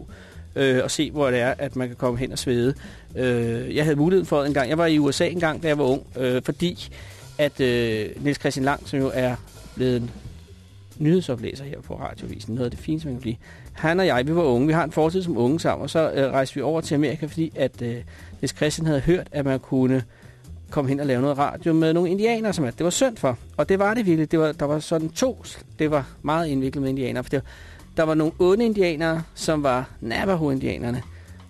øh, og se, hvor det er, at man kan komme hen og svede. Øh, jeg havde muligheden for en gang. Jeg var i USA en gang, da jeg var ung, øh, fordi at øh, Niels Christian Lang, som jo er blevet nyhedsoplæser her på Radiovisen, noget af det fineste, man kan blive. Han og jeg, vi var unge. Vi har en fortid som unge sammen, og så øh, rejste vi over til Amerika, fordi at øh, hvis Christian havde hørt, at man kunne komme hen og lave noget radio med nogle indianere, som at det var synd for. Og det var det virkelig. Det var, der var sådan to, det var meget indviklet med indianere, for det var, der var nogle onde indianere, som var Navajo-indianerne.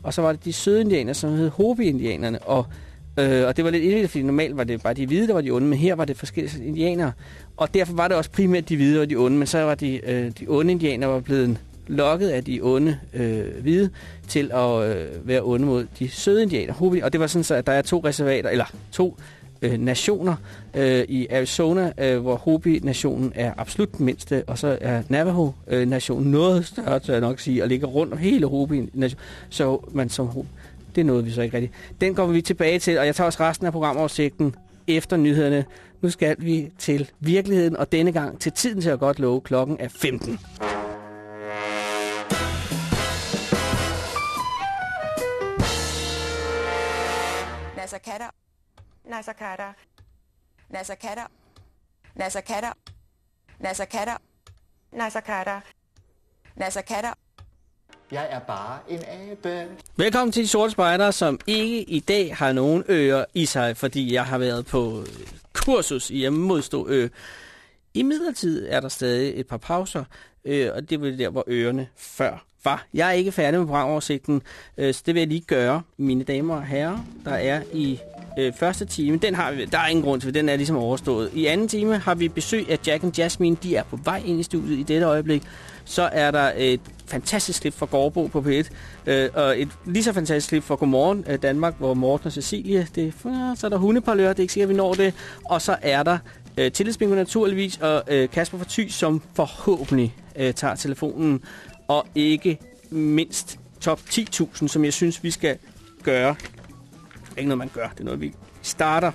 Og så var det de søde indianere, som hed Hopi-indianerne. Og, øh, og det var lidt indviklet, fordi normalt var det bare de hvide, der var de onde, men her var det forskellige indianere. Og derfor var det også primært de hvide og de onde, men så var de, øh, de onde indianere var blevet lokket af de onde øh, hvide til at øh, være onde mod de søde indianer. Og det var sådan så, at der er to reservater, eller to øh, nationer øh, i Arizona, øh, hvor Hopi-nationen er absolut den mindste, og så er Navajo-nationen noget større, tør jeg nok sige, og ligger rundt om hele Hopi-nationen. Så man som Hopi, det nåede vi så ikke rigtigt. Den kommer vi tilbage til, og jeg tager også resten af programoversigten efter nyhederne. Nu skal vi til virkeligheden, og denne gang til tiden til at godt love, klokken er 15. Nasser Katter. Nasser Katter. Nasser Katter. Nasser Katter. Nasser Katter. Nasser Katter. Nasser Katter. Jeg er bare en abe. Velkommen til de sorte spejder, som ikke i dag har nogen øer i sig, fordi jeg har været på kursus i at modstå ø. I midlertid er der stadig et par pauser, øh, og det var der, hvor ørerne før var. Jeg er ikke færdig med programoversigten, øh, så det vil jeg lige gøre, mine damer og herrer. Der er i øh, første time, den har vi, der er ingen grund til, den er ligesom overstået. I anden time har vi besøg af Jack and Jasmine, de er på vej ind i studiet i dette øjeblik. Så er der et fantastisk klip fra Gårdbo på P1, øh, og et lige så fantastisk klip fra Godmorgen øh, Danmark, hvor Morten og Cecilie, det, så er der hundeparlør, det er ikke sikkert, vi når det. Og så er der øh, tillidsbingo naturligvis, og øh, Kasper fra Thy, som forhåbentlig øh, tager telefonen, og ikke mindst top 10.000, som jeg synes, vi skal gøre. Det er ikke noget, man gør, det er noget, vi starter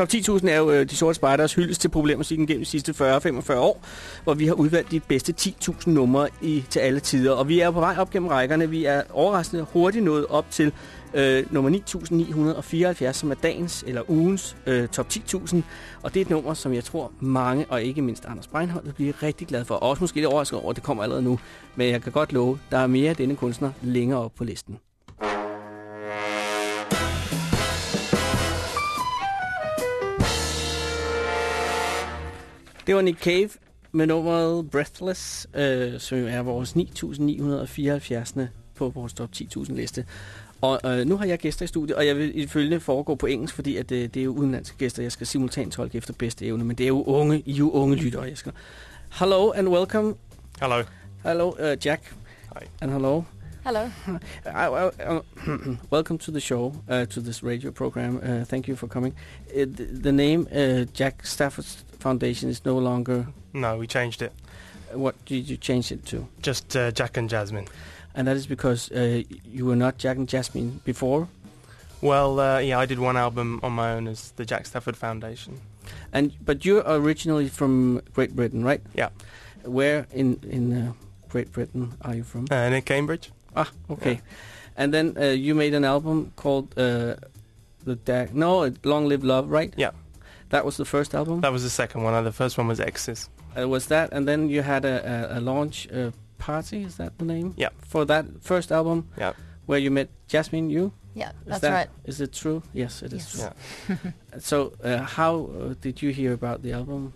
Top 10.000 er jo øh, de sorte spejders hyldest til problemmusikken gennem de sidste 40-45 år, hvor vi har udvalgt de bedste 10.000 numre i, til alle tider. Og vi er på vej op gennem rækkerne. Vi er overraskende hurtigt nået op til øh, nummer 9.974, som er dagens eller ugens øh, top 10.000. Og det er et nummer, som jeg tror mange, og ikke mindst Anders Breinholt, vil blive rigtig glad for. Og også måske lidt overrasket over, at det kommer allerede nu. Men jeg kan godt love, der er mere af denne kunstner længere op på listen. Det var Nick Cave med nummeret Breathless, øh, som er vores 9.974. på vores top 10.000 liste. Og øh, nu har jeg gæster i studiet, og jeg vil ifølge foregå på engelsk, fordi at, øh, det er jo udenlandske gæster. Jeg skal simultant tolke efter bedste evne, men det er jo unge, I er jo unge lyttere. Jeg skal... Hello and welcome. Hello. Hello, uh, Jack. Hi. And hello. Hello. I, I, uh, welcome to the show, uh, to this radio program. Uh, thank you for coming. Uh, the, the name uh, Jack Stafford Foundation is no longer. No, we changed it. What did you change it to? Just uh, Jack and Jasmine. And that is because uh, you were not Jack and Jasmine before. Well, uh, yeah, I did one album on my own as the Jack Stafford Foundation. And but you're originally from Great Britain, right? Yeah. Where in in uh, Great Britain are you from? Uh, near Cambridge. Ah, okay. Yeah. And then uh, you made an album called uh, the da- no Long Live Love, right? Yeah. That was the first album. That was the second one. The first one was Exes. Uh, was that, and then you had a, a, a launch uh, party. Is that the name? Yeah. For that first album. Yeah. Where you met Jasmine, you. Yeah, Is that's that- right. Is it true? Yes, it is Yes. true. so, uh, how uh, did you hear about the album?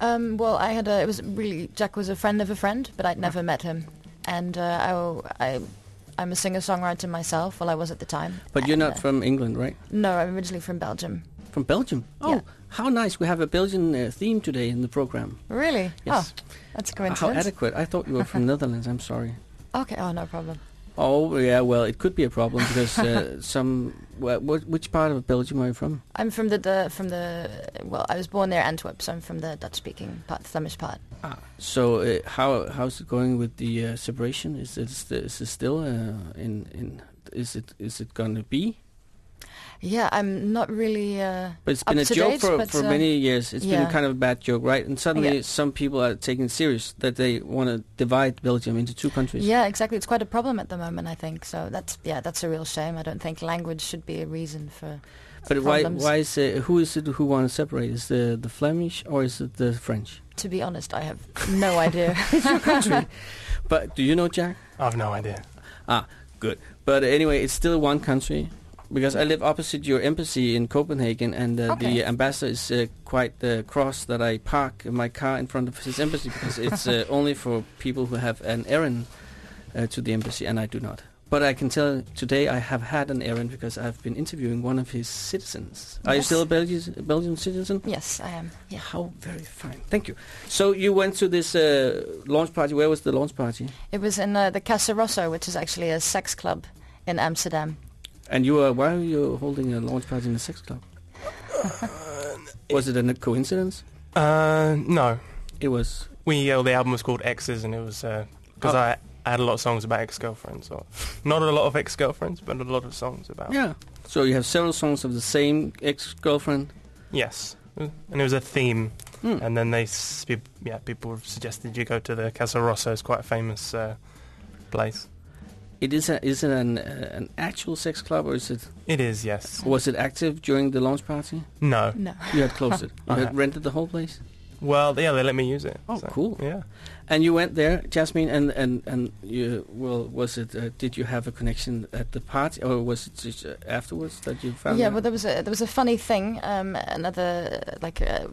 Um, well, I had a. It was really Jack was a friend of a friend, but I'd never met him, and uh, I, I, I'm a singer-songwriter myself. Well, I was at the time. But you're not uh, from England, right? No, I'm originally from Belgium. From Belgium. Oh, Yeah. how nice! We have a Belgian uh, theme today in the program. Really? Yes. Oh, that's a How adequate! I thought you were from Netherlands. I'm sorry. Okay. Oh, no problem. Oh yeah, well it could be a problem because uh, some. What, which part of Belgium are you from? I'm from the, the from the. Well, I was born there, Antwerp, so I'm from the Dutch-speaking part, Flemish part. Ah, So uh, how how's it going with the uh, separation? Is it is it still uh, in in? Is it is it going to be? Yeah, I'm not really. Uh, But it's up been a joke date, for, but, for uh, many years. It's been yeah. kind of a bad joke, right? And suddenly Yeah. some people are taking it serious that they want to divide Belgium into two countries. Yeah, exactly. It's quite a problem at the moment, I think. So that's yeah, that's a real shame. I don't think language should be a reason for. But why why is it, who is it who want to separate? Is the the Flemish or is it the French? To be honest, I have no idea. It's your country. But do you know Jack? I've no idea. Ah, good. But anyway, it's still one country. Because I live opposite your embassy in Copenhagen, and uh, Okay. the ambassador is uh, quite uh, cross that I park my car in front of his embassy because it's uh, only for people who have an errand uh, to the embassy, and I do not. But I can tell today I have had an errand because I've been interviewing one of his citizens. Are you still a Belgian, Belgian citizen? yes, I am. Yeah. How very fine. Thank you. So you went to this uh, launch party. Where was the launch party? It was in uh, the Casa Rosso, which is actually a sex club in Amsterdam. And you were, why are you holding a launch party in a sex club? was it a coincidence? Uh, no. It was. We uh, the album was called Exes, and it was because Oh. I, I had a lot of songs about ex-girlfriends. Or not a lot of ex-girlfriends, but a lot of songs about. Yeah. So you have several songs of the same ex-girlfriend. Yes, and it was a theme. Hmm. And then they, yeah, people suggested you go to the Casa Rosso. It's quite a famous uh, place. It is. A, is it an uh, an actual sex club or is it? It is, yes. Was it active during the launch party? No. No. You had closed it. You I had have. rented the whole place. Well, yeah, they let me use it. Oh, so, cool. Yeah. And you went there, Jasmine, and and and you. Well, was it? Uh, did you have a connection at the party, or was it just uh, afterwards that you found? yeah, out? well, there was a there was a funny thing. Um, another like uh,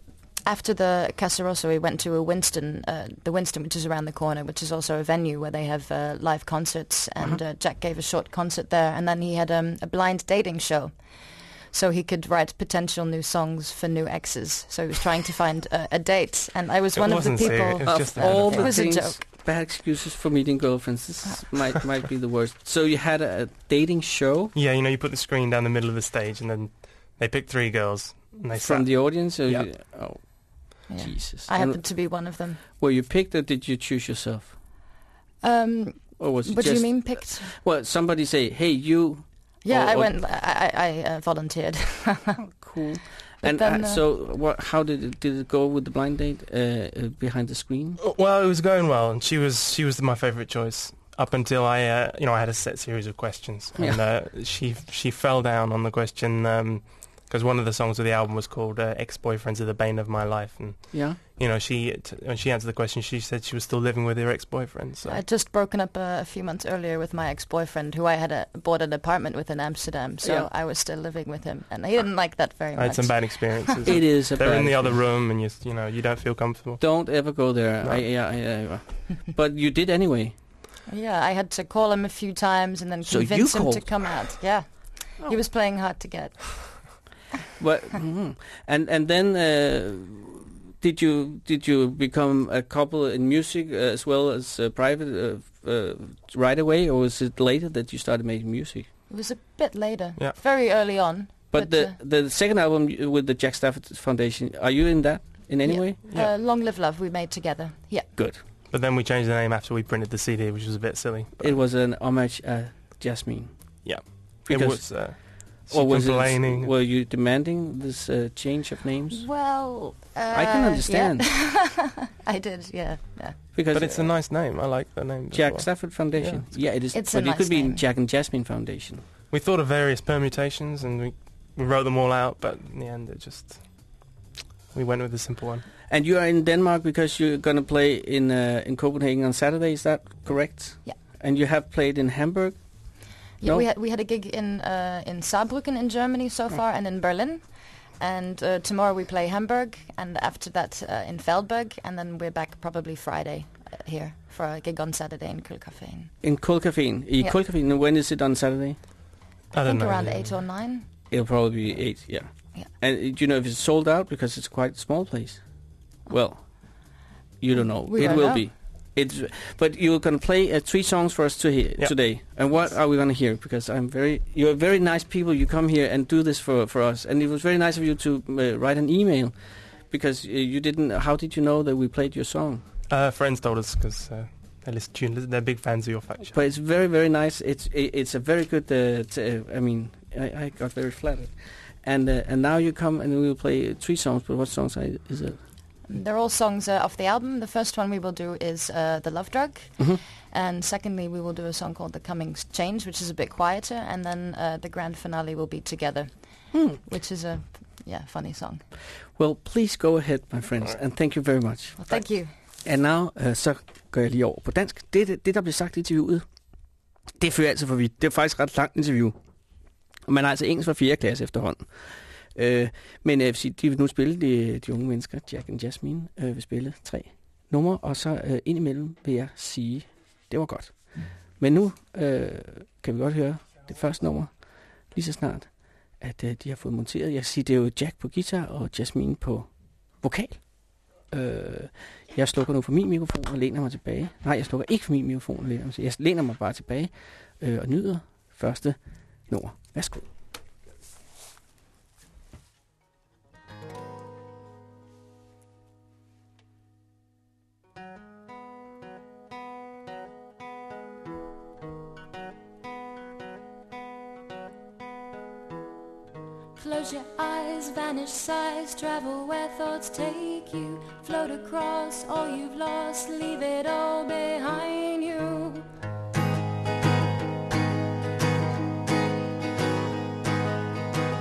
after the Casa Rosso, we went to a Winston, uh, the Winston, which is around the corner, which is also a venue where they have uh, live concerts. And uh, Jack gave a short concert there, and then he had um, a blind dating show. So he could write potential new songs for new exes. So he was trying to find a, a date, and I was It one of the people. it was of just a all the It was a things, joke. bad excuses for meeting girlfriends. This might might be the worst. So you had a, a dating show Yeah, you know, you put the screen down the middle of the stage, and then they pick three girls, and they from sat. the audience. Or Yeah. you, oh, Yeah. Jesus! I happen to be one of them. were you picked, or did you choose yourself, Um, or was it what do you mean picked? Well, somebody say, "Hey, you." Yeah, or- I or- went. I, I, I uh, volunteered. Cool. But and then, uh, uh, so, what? How did it, did it go with the blind date uh, uh, behind the screen? Uh, Well, it was going well, and she was she was my favourite choice up until I, uh, you know, I had a set series of questions, and uh, she she fell down on the question because one of the songs of the album was called uh, "Ex-Boyfriends Are the Bane of My Life," and Yeah. you know, she t- when she answered the question, she said she was still living with her ex-boyfriend. So I'd just broken up uh, a few months earlier with my ex-boyfriend, who I had a, bought an apartment with in Amsterdam. So Yeah. I was still living with him, and he didn't like that very much. I much. had some bad experiences. It is. A They're bad in the other room, and you you know you don't feel comfortable. Don't ever go there. No. I, yeah, I, I, but you did anyway. Yeah, I had to call him a few times and then So you convince him to come out. Yeah, he was playing hard to get. But mhm. and and then uh, did you did you become a couple in music uh, as well as uh, private uh, uh, right away, or was it later that you started making music? It was a bit later, Yeah. very early on. But, But, the the second album with the Jack Stafford Foundation, are you in that in any Yeah. way? Yeah. Uh, Long Live Love, we made together. Yeah, Good. But then we changed the name after we printed the CD, which was a bit silly. But It was an homage uh, Jasmine. Yeah. Because, it was. Uh, or was complaining. it? Were you demanding this uh, change of names? well, uh, I can understand. Yeah. I did. Yeah, yeah. Because but it's a uh, nice name. I like the name. Jack well. Stafford Foundation. Yeah, it's Yeah, it is. It's but a it could nice be. Jack and Jasmine Foundation. We thought of various permutations and we, we wrote them all out, but in the end, it just we went with the simple one. And you are in Denmark because you're going to play in uh, in Copenhagen on Saturday. Is that correct? Yeah. And you have played in Hamburg. Yeah, No? we had we had a gig in uh, in Saarbrücken in Germany so far, and in Berlin. And uh, tomorrow we play Hamburg, and after that uh, in Feldberg, and then we're back probably Friday uh, here for a gig on Saturday in Kulcaféen. In Kulcaféen. I Yeah. Kulcaféen, when is it on Saturday? I, think around eight or nine. It'll probably be eight, yeah. Yeah. And uh, do you know if it's sold out? Because it's quite a small place. Well, you don't know. We it don't will know. be. It's, but you're going to play uh, three songs for us to hear Yeah. today. And what are we going to hear? Because I'm very, you're very nice people. You come here and do this for, for us. And it was very nice of you to uh, write an email. Because uh, you didn't, how did you know that we played your song? Uh, friends told us because uh, they listen to you. They're big fans of your fact show. But it's very, very nice. It's it, it's a very good. Uh, t- uh, I mean, I, I got very flattered. And uh, and now you come and we will play three songs. But what songs are, is it? They're all songs uh, off the album. The first one we will do is uh, The Love Drug. Mhm. And secondly, we will do a song called The Coming Change, which is a bit quieter. And then uh, the grand finale will be Together, which is a yeah funny song. Well, please go ahead, my friends, and thank you very much. Well, thank you. And now, uh, så går jeg lige over på dansk. Det, det, der blev sagt i interviewet, det fører altid for vidt. Det er faktisk et ret langt interview. Og man har altså engelsk fra 4. klasse efterhånden. Øh, men øh, jeg vil sige, de vil nu spille, de, de unge mennesker, Jack and Jasmine, øh, vil spille tre numre, og så øh, indimellem vil jeg sige, det var godt. Men nu øh, kan vi godt høre det første nummer, lige så snart, at øh, de har fået monteret. Jeg siger, det er jo Jack på guitar og Jasmine på vokal. Øh, jeg slukker nu for min mikrofon og læner mig tilbage. Nej, jeg slukker ikke for min mikrofon og læner mig Jeg læner mig bare tilbage øh, og nyder første nummer. Værsgo. Close your eyes, vanish sighs, travel where thoughts take you. Float across all you've lost, leave it all behind you.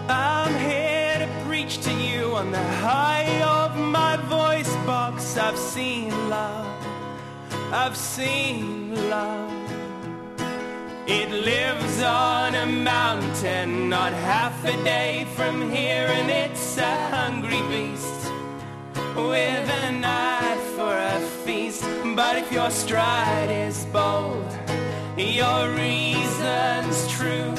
I'm here to preach to you on the high of my voice box. I've seen love, I've seen love. It lives on a mountain, not half a day from here, and it's a hungry beast with an eye for a feast. But if your stride is bold, your reason's true,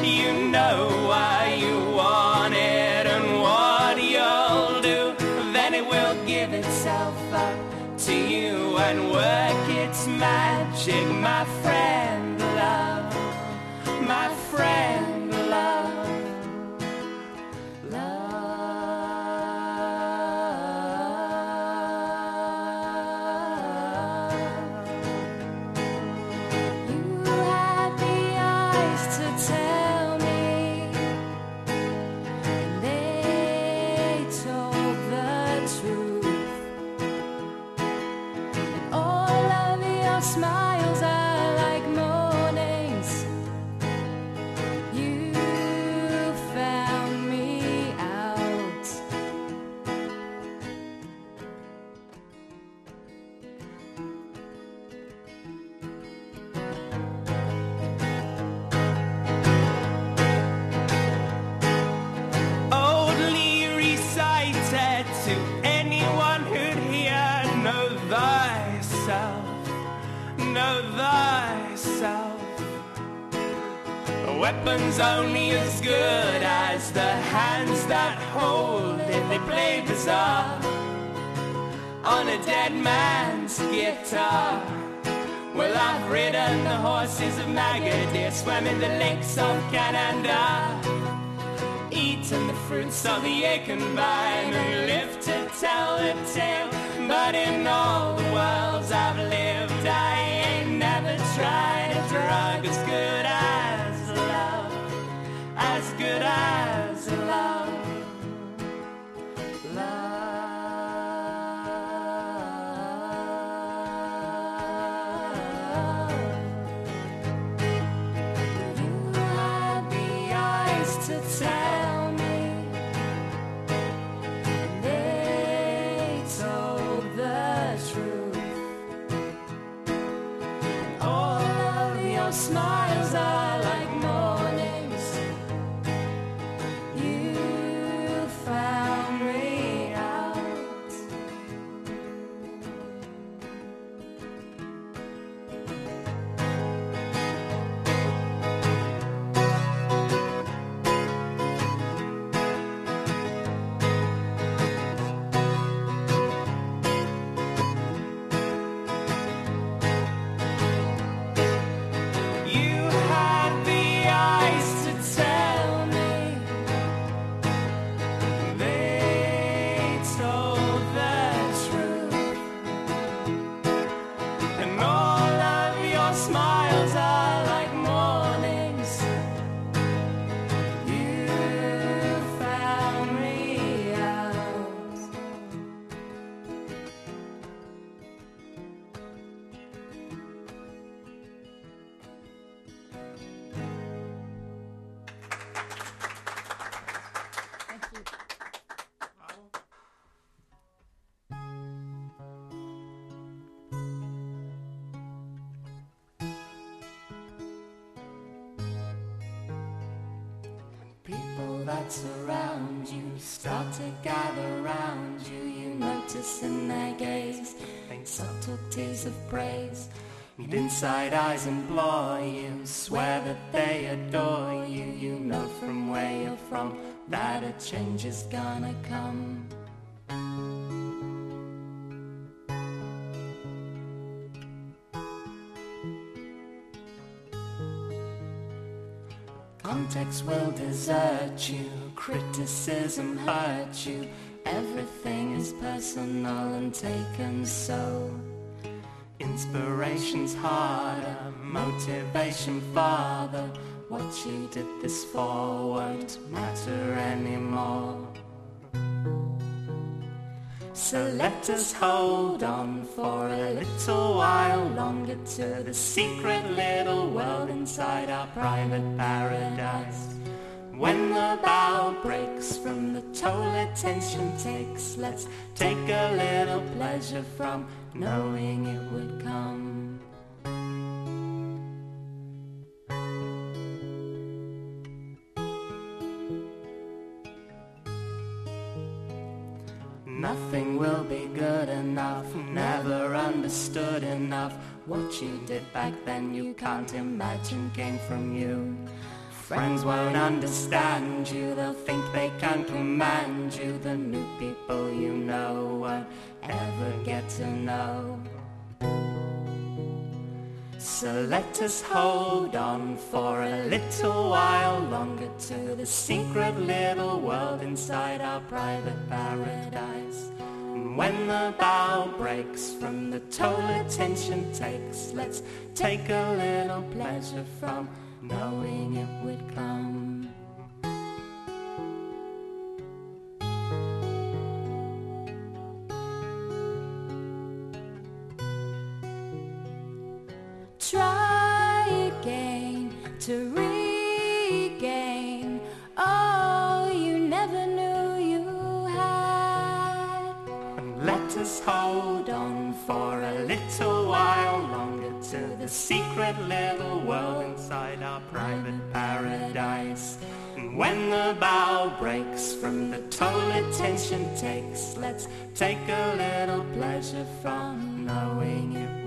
you know why you want it and what you'll do, then it will give itself up to you and work its magic, my friend friend horses of Magadir, swam in the lakes of Canada eaten the fruits of the acorn vine and lived to tell the tale. But in all of praise. And inside eyes implore you, swear that they adore you. You know from where you're from that a change is gonna come. Context will desert you, criticism hurt you. Everything is personal and taken so. Inspiration's harder, motivation farther. What you did this for won't matter anymore. So let us hold on for a little while longer to the secret little world inside our private paradise. When the bow breaks from the toll attention takes, let's take a little pleasure from knowing it would come. Nothing will be good enough, never understood enough. What you did back then you can't imagine came from you. Friends won't understand you, they'll think they can command you. The new people you know won't ever get to know. So let us hold on for a little while longer to the secret little world inside our private paradise. And when the bow breaks from the toll attention takes, let's take a little pleasure from knowing it would come. Try again to regain all you never knew you had. And let us hold on for a little while longer to the secret little inside our private paradise. And when the bow breaks from the toll attention takes, let's take a little pleasure from knowing it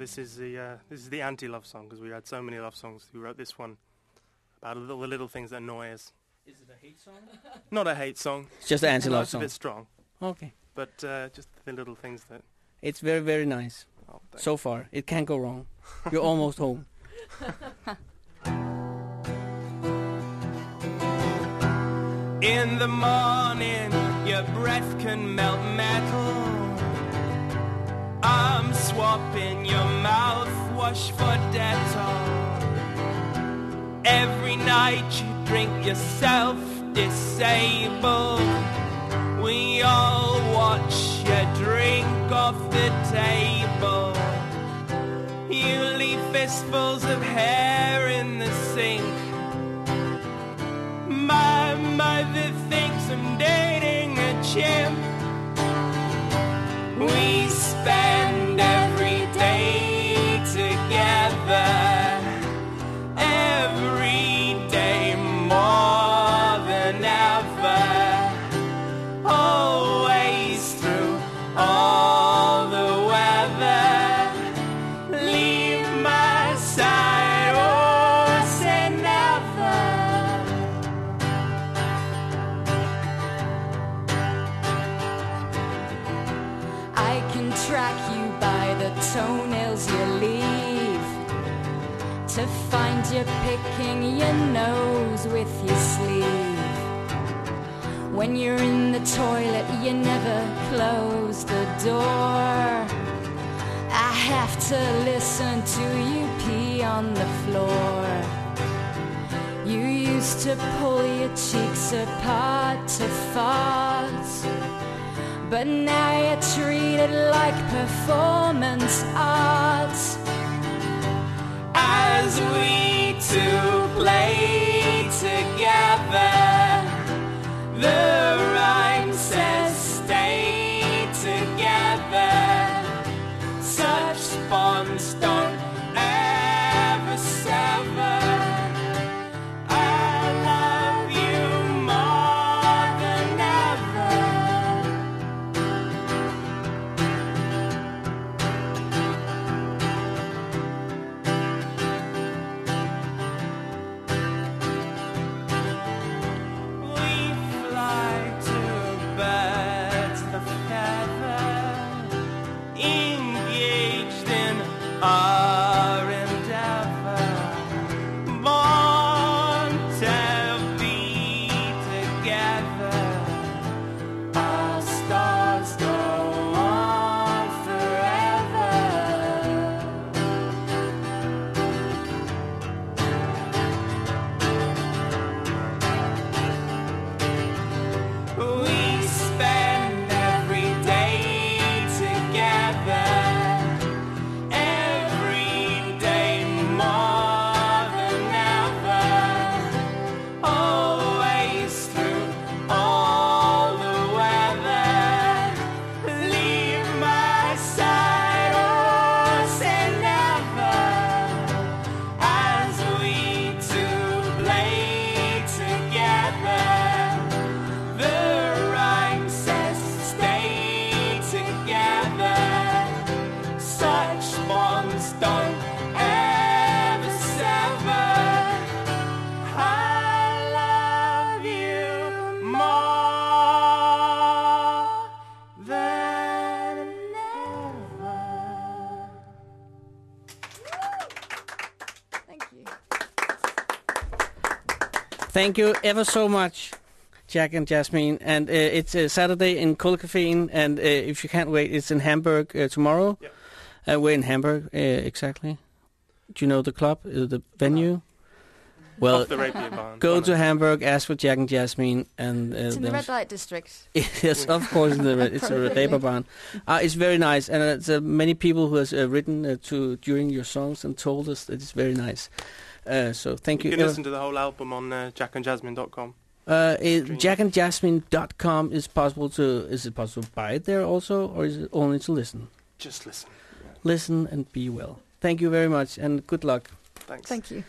this is the uh, this is the anti-love song because we had so many love songs. We wrote this one about all the little things that annoy us. Is it a hate song? Not a hate song. It's just an anti-love No, it's song. a bit strong. Okay. But uh, just the little things that. It's very, very nice. so far, it can't go wrong. You're almost home. In the morning, your breath can melt metal. I'm swapping your mouthwash for Dettol. Every night you drink yourself disabled. We all watch you drink off the table. You leave fistfuls of hair in the sink. My mother thinks I'm dating a chimp. We you never close the door. I have to listen to you pee on the floor. You used to pull your cheeks apart to fart. But now you're treated like performance art. As we two play together. Thank you ever so much, Jack and Jasmine. And uh, it's uh, Saturday in Kulkafeen, and uh, if you can't wait, it's in Hamburg uh, tomorrow. Uh, we're in Hamburg, uh, exactly. Do you know the club, uh, the venue? Well, Off the Rapier Barn. go to Hamburg, ask for Jack and Jasmine, and uh, It's in the red light district. yes, of course, in the red, it's a Probably. Reeperbahn. Uh, it's very nice, and it's uh, many people who has uh, written uh, to during your songs and told us that it's very nice. Uh, so thank you. You can Uh, listen to the whole album on uh, jackandjasmine.com. uh, it, jackandjasmine.com is possible to is it possible to buy it there also, or is it only to listen? Just listen. Listen and be well. Thank you very much, and good luck. Thanks. Thank you.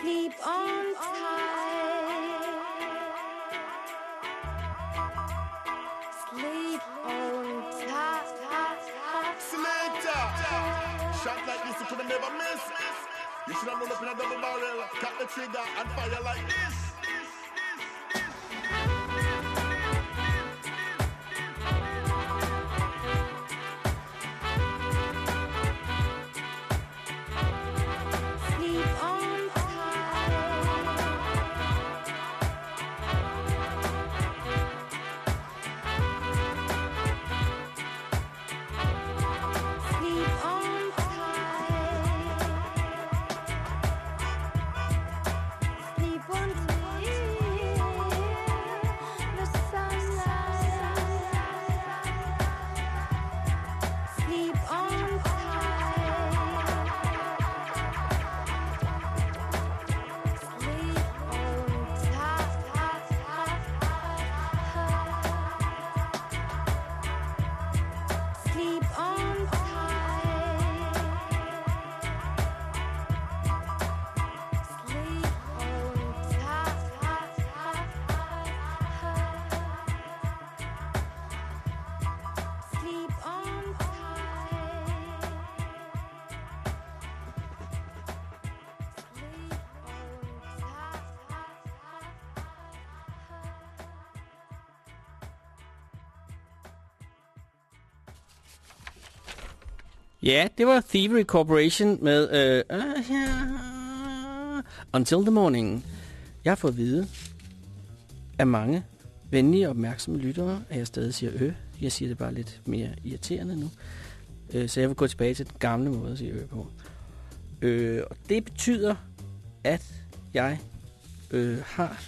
Sleep on tight. Sleep on tight. Selector. Shot like this, you could never miss. You should have known up in a double barrel. Cut the trigger and fire like this. Ja, det var Thievery Corporation med øh, øh uh, yeah, Until the Morning. Jeg har fået at vide af mange venlige og opmærksomme lyttere, at jeg stadig siger ø. Jeg siger det bare lidt mere irriterende nu. Øh, så jeg vil gå tilbage til den gamle måde at sige ø på. Øh, og det betyder, at jeg øh, har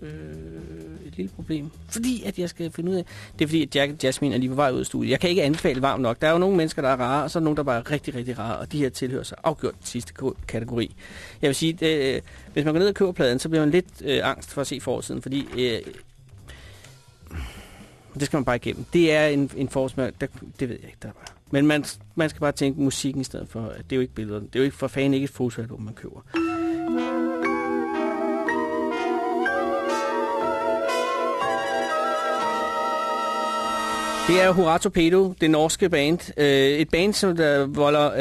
øh, et lille problem. Fordi at jeg skal finde ud af... Det er fordi, at Jack og Jasmine er lige på vej ud af studiet. Jeg kan ikke anbefale varmt nok. Der er jo nogle mennesker, der er rare, og så er nogle, der bare er rigtig, rigtig rare. Og de her tilhører sig afgjort den sidste kategori. Jeg vil sige, det, øh, hvis man går ned og køber pladen, så bliver man lidt øh, angst for at se forsiden. Fordi øh, Det skal man bare igennem. Det er en, en forsmag, der, det ved jeg ikke, der er bare. Men man, man skal bare tænke musikken i stedet for, at det er jo ikke billederne. Det er jo ikke for fanden ikke et fotoalbum, man køber. Det er Horato Pedo, det norske band. Øh, et band, som der volder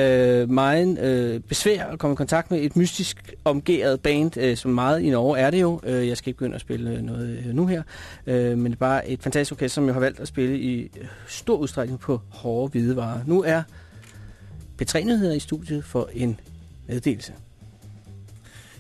øh, meget øh, besvær at komme i kontakt med. Et mystisk omgeret band, øh, som meget i Norge er det jo. Øh, jeg skal ikke begynde at spille øh, noget øh, nu her. Øh, men det er bare et fantastisk orkester, som jeg har valgt at spille i øh, stor udstrækning på hårde hvidevarer. Nu er P3 i studiet for en meddelelse.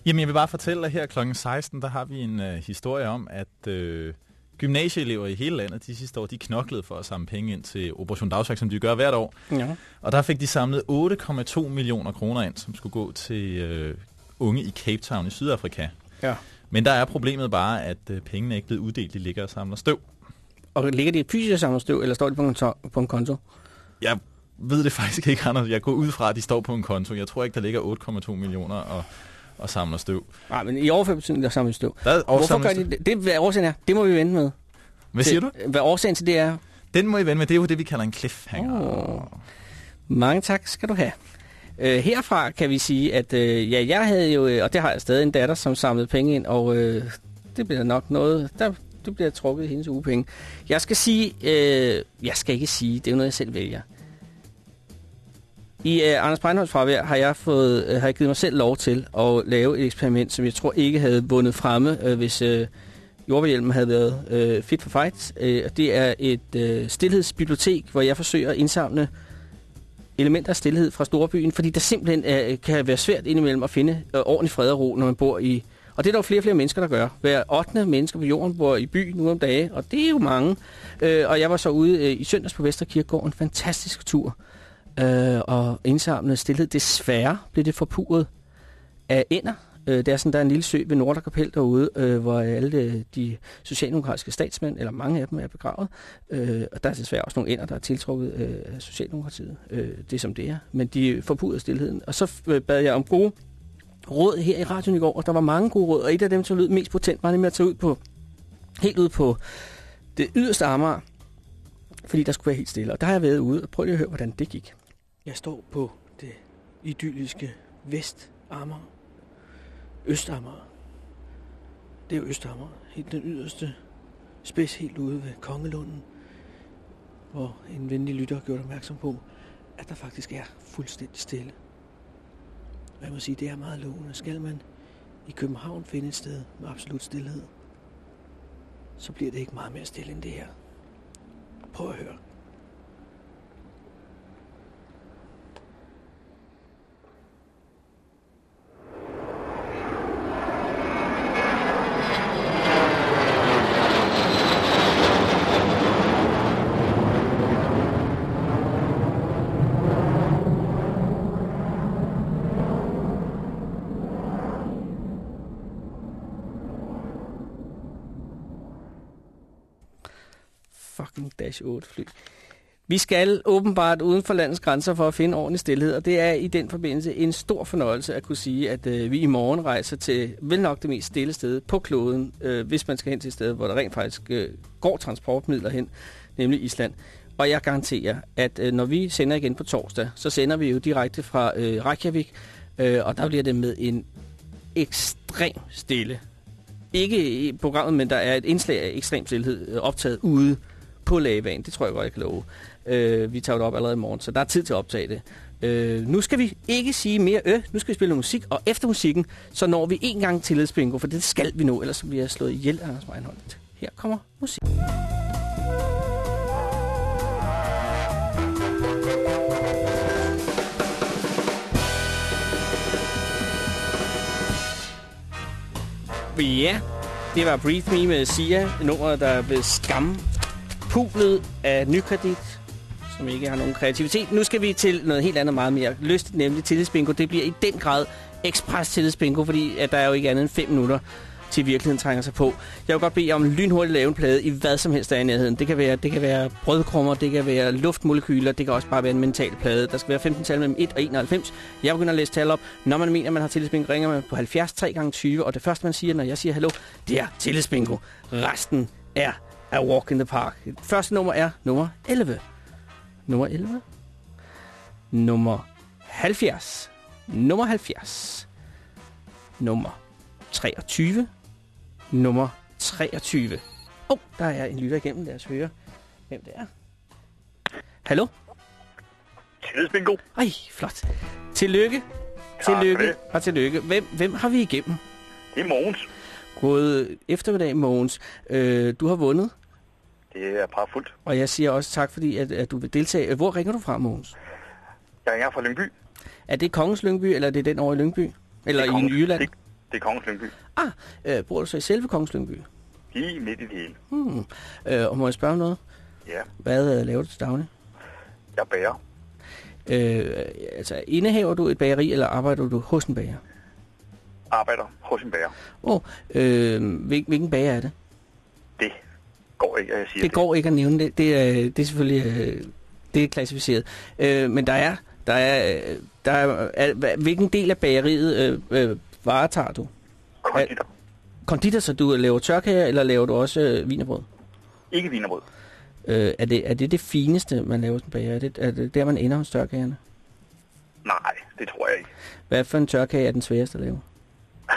Jamen, jeg vil bare fortælle, at her kl. 16, der har vi en øh, historie om, at øh, gymnasieelever i hele landet de sidste år, de knoklede for at samle penge ind til Operation Dagsværk, som de gør hvert år. Ja. Og der fik de samlet 8,2 millioner kroner ind, som skulle gå til øh, unge i Cape Town i Sydafrika. Ja. Men der er problemet bare, at øh, pengene er ikke blevet uddelt, de ligger og samler støv. Og ligger det fysisk samler støv, eller står det på en, på en konto? Jeg ved det faktisk ikke, Anders. Jeg går ud fra, at de står på en konto. Jeg tror ikke, der ligger 8,2 millioner og, og samler støv. Nej, men i overført betydning, der samler støv. Er Hvorfor samler gør de det? det? Hvad årsagen er, det må vi vente med. Hvad siger det, du? Hvad årsagen til det er? Den må I vende med. Det er jo det, vi kalder en cliffhanger. Oh. Mange tak skal du have. Uh, herfra kan vi sige, at uh, ja, jeg havde jo, øh, og det har jeg stadig en datter, som samlede penge ind, og uh, det bliver nok noget, der, det bliver trukket i hendes ugepenge. Jeg skal sige, uh, jeg skal ikke sige, det er jo noget, jeg selv vælger. I uh, Anders Breinholds fravær har jeg, fået, uh, har jeg givet mig selv lov til at lave et eksperiment, som jeg tror ikke havde vundet fremme, uh, hvis uh, jordbærhjelmen havde været uh, fit for fight. Uh, det er et uh, stillhedsbibliotek, hvor jeg forsøger at indsamle elementer af stillhed fra storbyen, fordi det simpelthen uh, kan være svært indimellem at finde uh, ordentlig fred og ro, når man bor i... Og det er der jo flere og flere mennesker, der gør. Hver 8. mennesker på jorden bor i by nu om dage, og det er jo mange. Uh, og jeg var så ude uh, i søndags på Vesterkirkegården. fantastisk tur, uh, øh, og indsamlede stillhed. Desværre blev det forpuret af ender. Øh, det er sådan, der er en lille sø ved Norderkapel derude, øh, hvor alle de, de socialdemokratiske statsmænd, eller mange af dem, er begravet. Øh, og der er desværre også nogle ender, der er tiltrukket øh, af Socialdemokratiet. Øh, det er som det er. Men de forpurede stillheden. Og så øh, bad jeg om gode råd her i radioen i går, og der var mange gode råd, og et af dem, som lød mest potent, var nemlig at tage ud på, helt ud på det yderste Amager, fordi der skulle være helt stille. Og der har jeg været ude, og prøv lige at høre, hvordan det gik. Jeg står på det idylliske Vestammer. Østammer. Det er Østammer, Helt den yderste spids helt ude ved Kongelunden. Hvor en venlig lytter har gjort opmærksom på, at der faktisk er fuldstændig stille. Og jeg må sige, det er meget lovende. Skal man i København finde et sted med absolut stillhed, så bliver det ikke meget mere stille end det her. Prøv at høre. Dash 8 fly. Vi skal åbenbart uden for landets grænser for at finde ordentlig stillhed, og det er i den forbindelse en stor fornøjelse at kunne sige, at øh, vi i morgen rejser til vel nok det mest stille sted på kloden, øh, hvis man skal hen til et sted, hvor der rent faktisk øh, går transportmidler hen, nemlig Island. Og jeg garanterer, at øh, når vi sender igen på torsdag, så sender vi jo direkte fra øh, Reykjavik, øh, og der bliver det med en ekstrem stille. Ikke i programmet, men der er et indslag af ekstrem stillhed øh, optaget ude på lavaen. Det tror jeg godt, jeg kan love. Øh, vi tager det op allerede i morgen, så der er tid til at optage det. Øh, nu skal vi ikke sige mere øh, Nu skal vi spille musik, og efter musikken, så når vi en gang tillidsbingo, for det skal vi nå, ellers så bliver jeg slået ihjel af Anders Meinholdt. Her kommer musik. Ja, det var Breathe Me med Sia, nummeret, der er blevet skam puplet af nykredit, som ikke har nogen kreativitet. Nu skal vi til noget helt andet meget mere lyst, nemlig tillidsbingo. Det bliver i den grad ekspres tillidsbingo, fordi at der er jo ikke andet end 5 minutter til virkeligheden trænger sig på. Jeg vil godt bede om lynhurtigt lave en plade i hvad som helst der er i nærheden. Det kan være, det kan være brødkrummer, det kan være luftmolekyler, det kan også bare være en mental plade. Der skal være 15 tal mellem 1 og 91. Jeg begynder at læse tal op. Når man mener, man har tillidsbingo, ringer man på 70 3 gange 20, og det første, man siger, når jeg siger hallo, det er tillidsbingo. Resten er A Walk in the Park. Første nummer er nummer 11. Nummer 11. Nummer 70. Nummer 70. Nummer 23. Nummer 23. Åh, oh, der er en lytter igennem. Lad os høre, hvem det er. Hallo? Tidsbingo. Ej, flot. Tillykke. Tillykke og tillykke. Hvem, hvem har vi igennem? Det er Mogens. God eftermiddag, Mogens. Øh, du har vundet, Det er pragtfuldt. og jeg siger også tak, fordi at, at du vil deltage. Hvor ringer du fra, Mogens? Jeg er fra Lyngby. Er det Kongens Lyngby, eller er det den over i Lyngby? Eller er i Jylland? Det, det er Kongens Lyngby. Ah, øh, bor du så i selve Kongens Lyngby? Lige midt i det hele. Hmm. Øh, og må jeg spørge noget? Ja, Hvad øh, laver du til daglig? jeg bærer. Øh, altså, indehaver du et bageri, eller arbejder du hos en bager? Arbejder hos en. Åh, oh, øh, hvil, hvilken bager er det? Det går ikke, at jeg siger Det går ikke at nævne det. Det er, det er selvfølgelig øh, det er klassificeret. Øh, men der er, der er, øh, der er, er hvilken del af bageriet øh, øh, varetager du? Konditor. Konditor, så du laver tørkager, eller laver du også øh, vinerbrød? Ikke vinerbrød. Øh, er, det, er det det fineste, man laver som bager? Er det, er det der, man ender hos tørkagerne? Nej, det tror jeg ikke. Hvad for en tørkage er den sværeste at lave?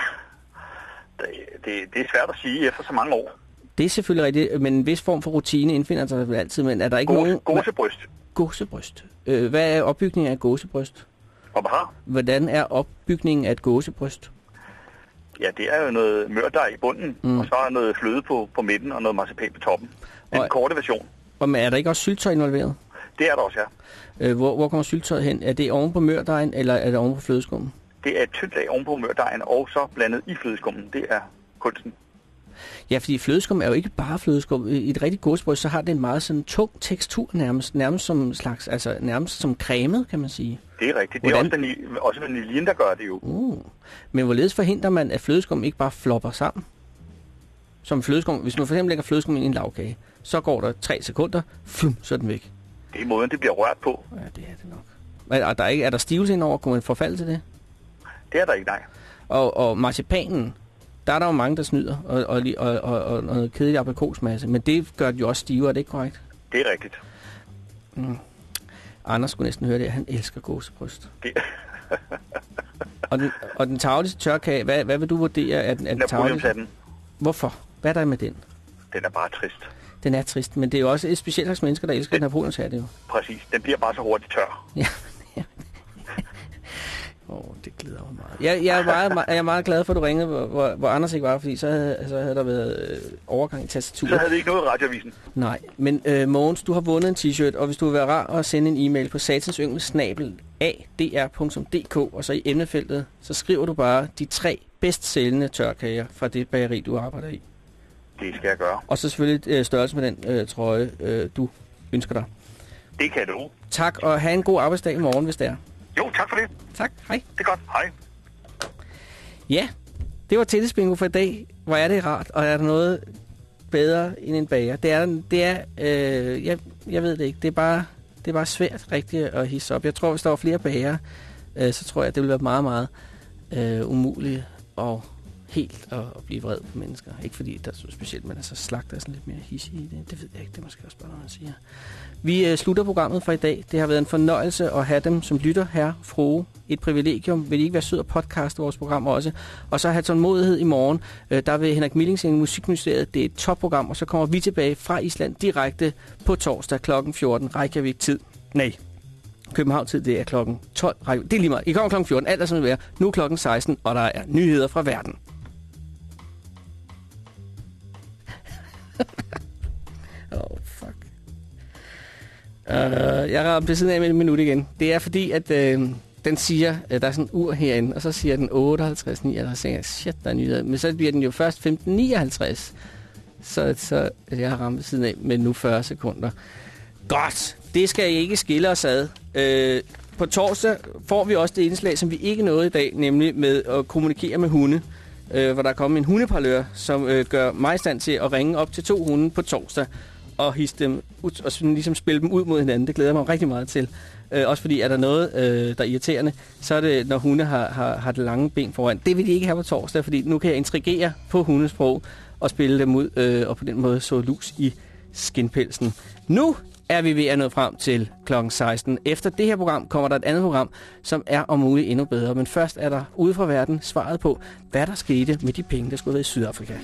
Det, det, det er svært at sige efter så mange år. Det er selvfølgelig rigtigt, men en vis form for rutine indfinder sig altid, men er der ikke Gåse, nogen... gåsebryst. Gåsebryst. Øh, hvad er opbygningen af et gåsebryst? Og hvad har? Hvordan er opbygningen af et gåsebryst? Ja, det er jo noget mørdej i bunden, Mm. og så er noget fløde på, på midten og noget marcipan på toppen. Den korte version. Og er der ikke også syltøj involveret? Det er der også, ja. Øh, hvor, hvor kommer syltøjet hen? Er det oven på mørdejen, eller er det oven på flødeskummen? Det er et tyndt lag ovenpå mørdejen, og så blandet i flødeskummen. Det er kunsten. Ja, fordi flødeskum er jo ikke bare flødeskum. I et rigtigt gåsebryst, så har det en meget sådan tung tekstur nærmest, nærmest som slags, altså nærmest som cremet, kan man sige. Det er rigtigt. Det er Hvordan- også, den, også vaniljen, der gør det jo. Uh. Men hvorledes forhindrer man, at flødeskum ikke bare flopper sammen? Som flødeskum, hvis man for eksempel lægger flødeskum ind i en lavkage, så går der tre sekunder, flum, så er den væk. Det er måden, det bliver rørt på. Ja, det er det nok. Er, er der, ikke, er der stivelse indover? Kunne man forfalde til det? Det er der ikke, nej. Og, og marcipanen, der er der jo mange, der snyder, og, og, og, og, og noget kedelig aprikosmasse. Men det gør det jo også stivere, er det ikke korrekt? Det er rigtigt. Mm. Anders skulle næsten høre det, at han elsker gåsebryst. Det, Og den, og den tagligste tørkage, hvad, hvad vil du vurdere? Er den, er den tagligste? Napoleonshatten, Hvorfor? Hvad er der med den? den er bare trist. Den er trist, men det er jo også et specielt slags mennesker, der elsker Napoleonshatte jo. Præcis. Den bliver bare så hurtigt tør. Ja. Åh, oh, det glæder mig meget. Jeg, jeg, er meget, meget, jeg er meget glad for, at du ringede, hvor, hvor, hvor Anders ikke var, fordi så havde, så havde der været øh, overgang i tastaturet. Så havde vi ikke noget radioavisen. Nej, men øh, Mogens, du har vundet en t-shirt, og hvis du vil være rar at sende en e-mail på satansyngelsnabel adr.dk, og så i emnefeltet, så skriver du bare de tre bedst sælgende tørkager fra det bageri, du arbejder i. Det skal jeg gøre. Og så selvfølgelig øh, størrelse med den øh, trøje, øh, du ønsker dig. Det kan du. Tak, og have en god arbejdsdag i morgen, hvis det er. Jo, tak for det. Tak, hej. Det er godt. Hej. Ja, det var Tillidsbingo for i dag. Hvor er det rart, og er der noget bedre end en bager? Det er, det er øh, jeg, jeg ved det ikke, det er bare, det er bare svært rigtigt at hisse op. Jeg tror, hvis der var flere bager, øh, så tror jeg, at det ville være meget, meget øh, umuligt og helt at, at blive vred på mennesker. Ikke fordi der er så specielt, men altså slagter er sådan lidt mere hissig i det. Det ved jeg ikke, det er måske også bare noget, man siger. Vi øh, slutter programmet for i dag. Det har været en fornøjelse at have dem som lytter, herre, frue. Et privilegium. Vil I ikke være sød at podcaste vores program også? Og så have tålmodighed i morgen. Øh, der vil Henrik Millings i Musikministeriet. Det er et topprogram, og så kommer vi tilbage fra Island direkte på torsdag kl. 14. Reykjavik tid. Nej, København tid, det er klokken 12. Det er lige meget. I kommer klokken 14. Alt er som det er. Nu er klokken 16, og der er nyheder fra verden. oh, fuck. Uh, jeg rammer ved siden af med et minut igen. Det er fordi, at uh, den siger, at der er sådan en ur herinde, og så siger den 58, 59, og så jeg, shit, der er nyheder. Men så bliver den jo først 15.59. Så, så jeg har ramt ved siden af med nu 40 sekunder. Godt, det skal ikke skille os ad. Øh, på torsdag får vi også det indslag, som vi ikke nåede i dag, nemlig med at kommunikere med hunde. Øh, hvor der er kommet en hundeparlør, som øh, gør mig i stand til at ringe op til to hunde på torsdag og hisse dem ud, og ligesom spille dem ud mod hinanden. Det glæder jeg mig rigtig meget til. Øh, også fordi er der noget, øh, der er irriterende, så er det, når hunde har, har, har det lange ben foran. Det vil de ikke have på torsdag, fordi nu kan jeg intrigere på hundesprog og spille dem ud, øh, og på den måde så lus i skinpelsen. Nu er vi ved at nå frem til kl. 16. Efter det her program kommer der et andet program, som er om muligt endnu bedre. Men først er der ude fra verden svaret på, hvad der skete med de penge, der skulle have været i Sydafrika.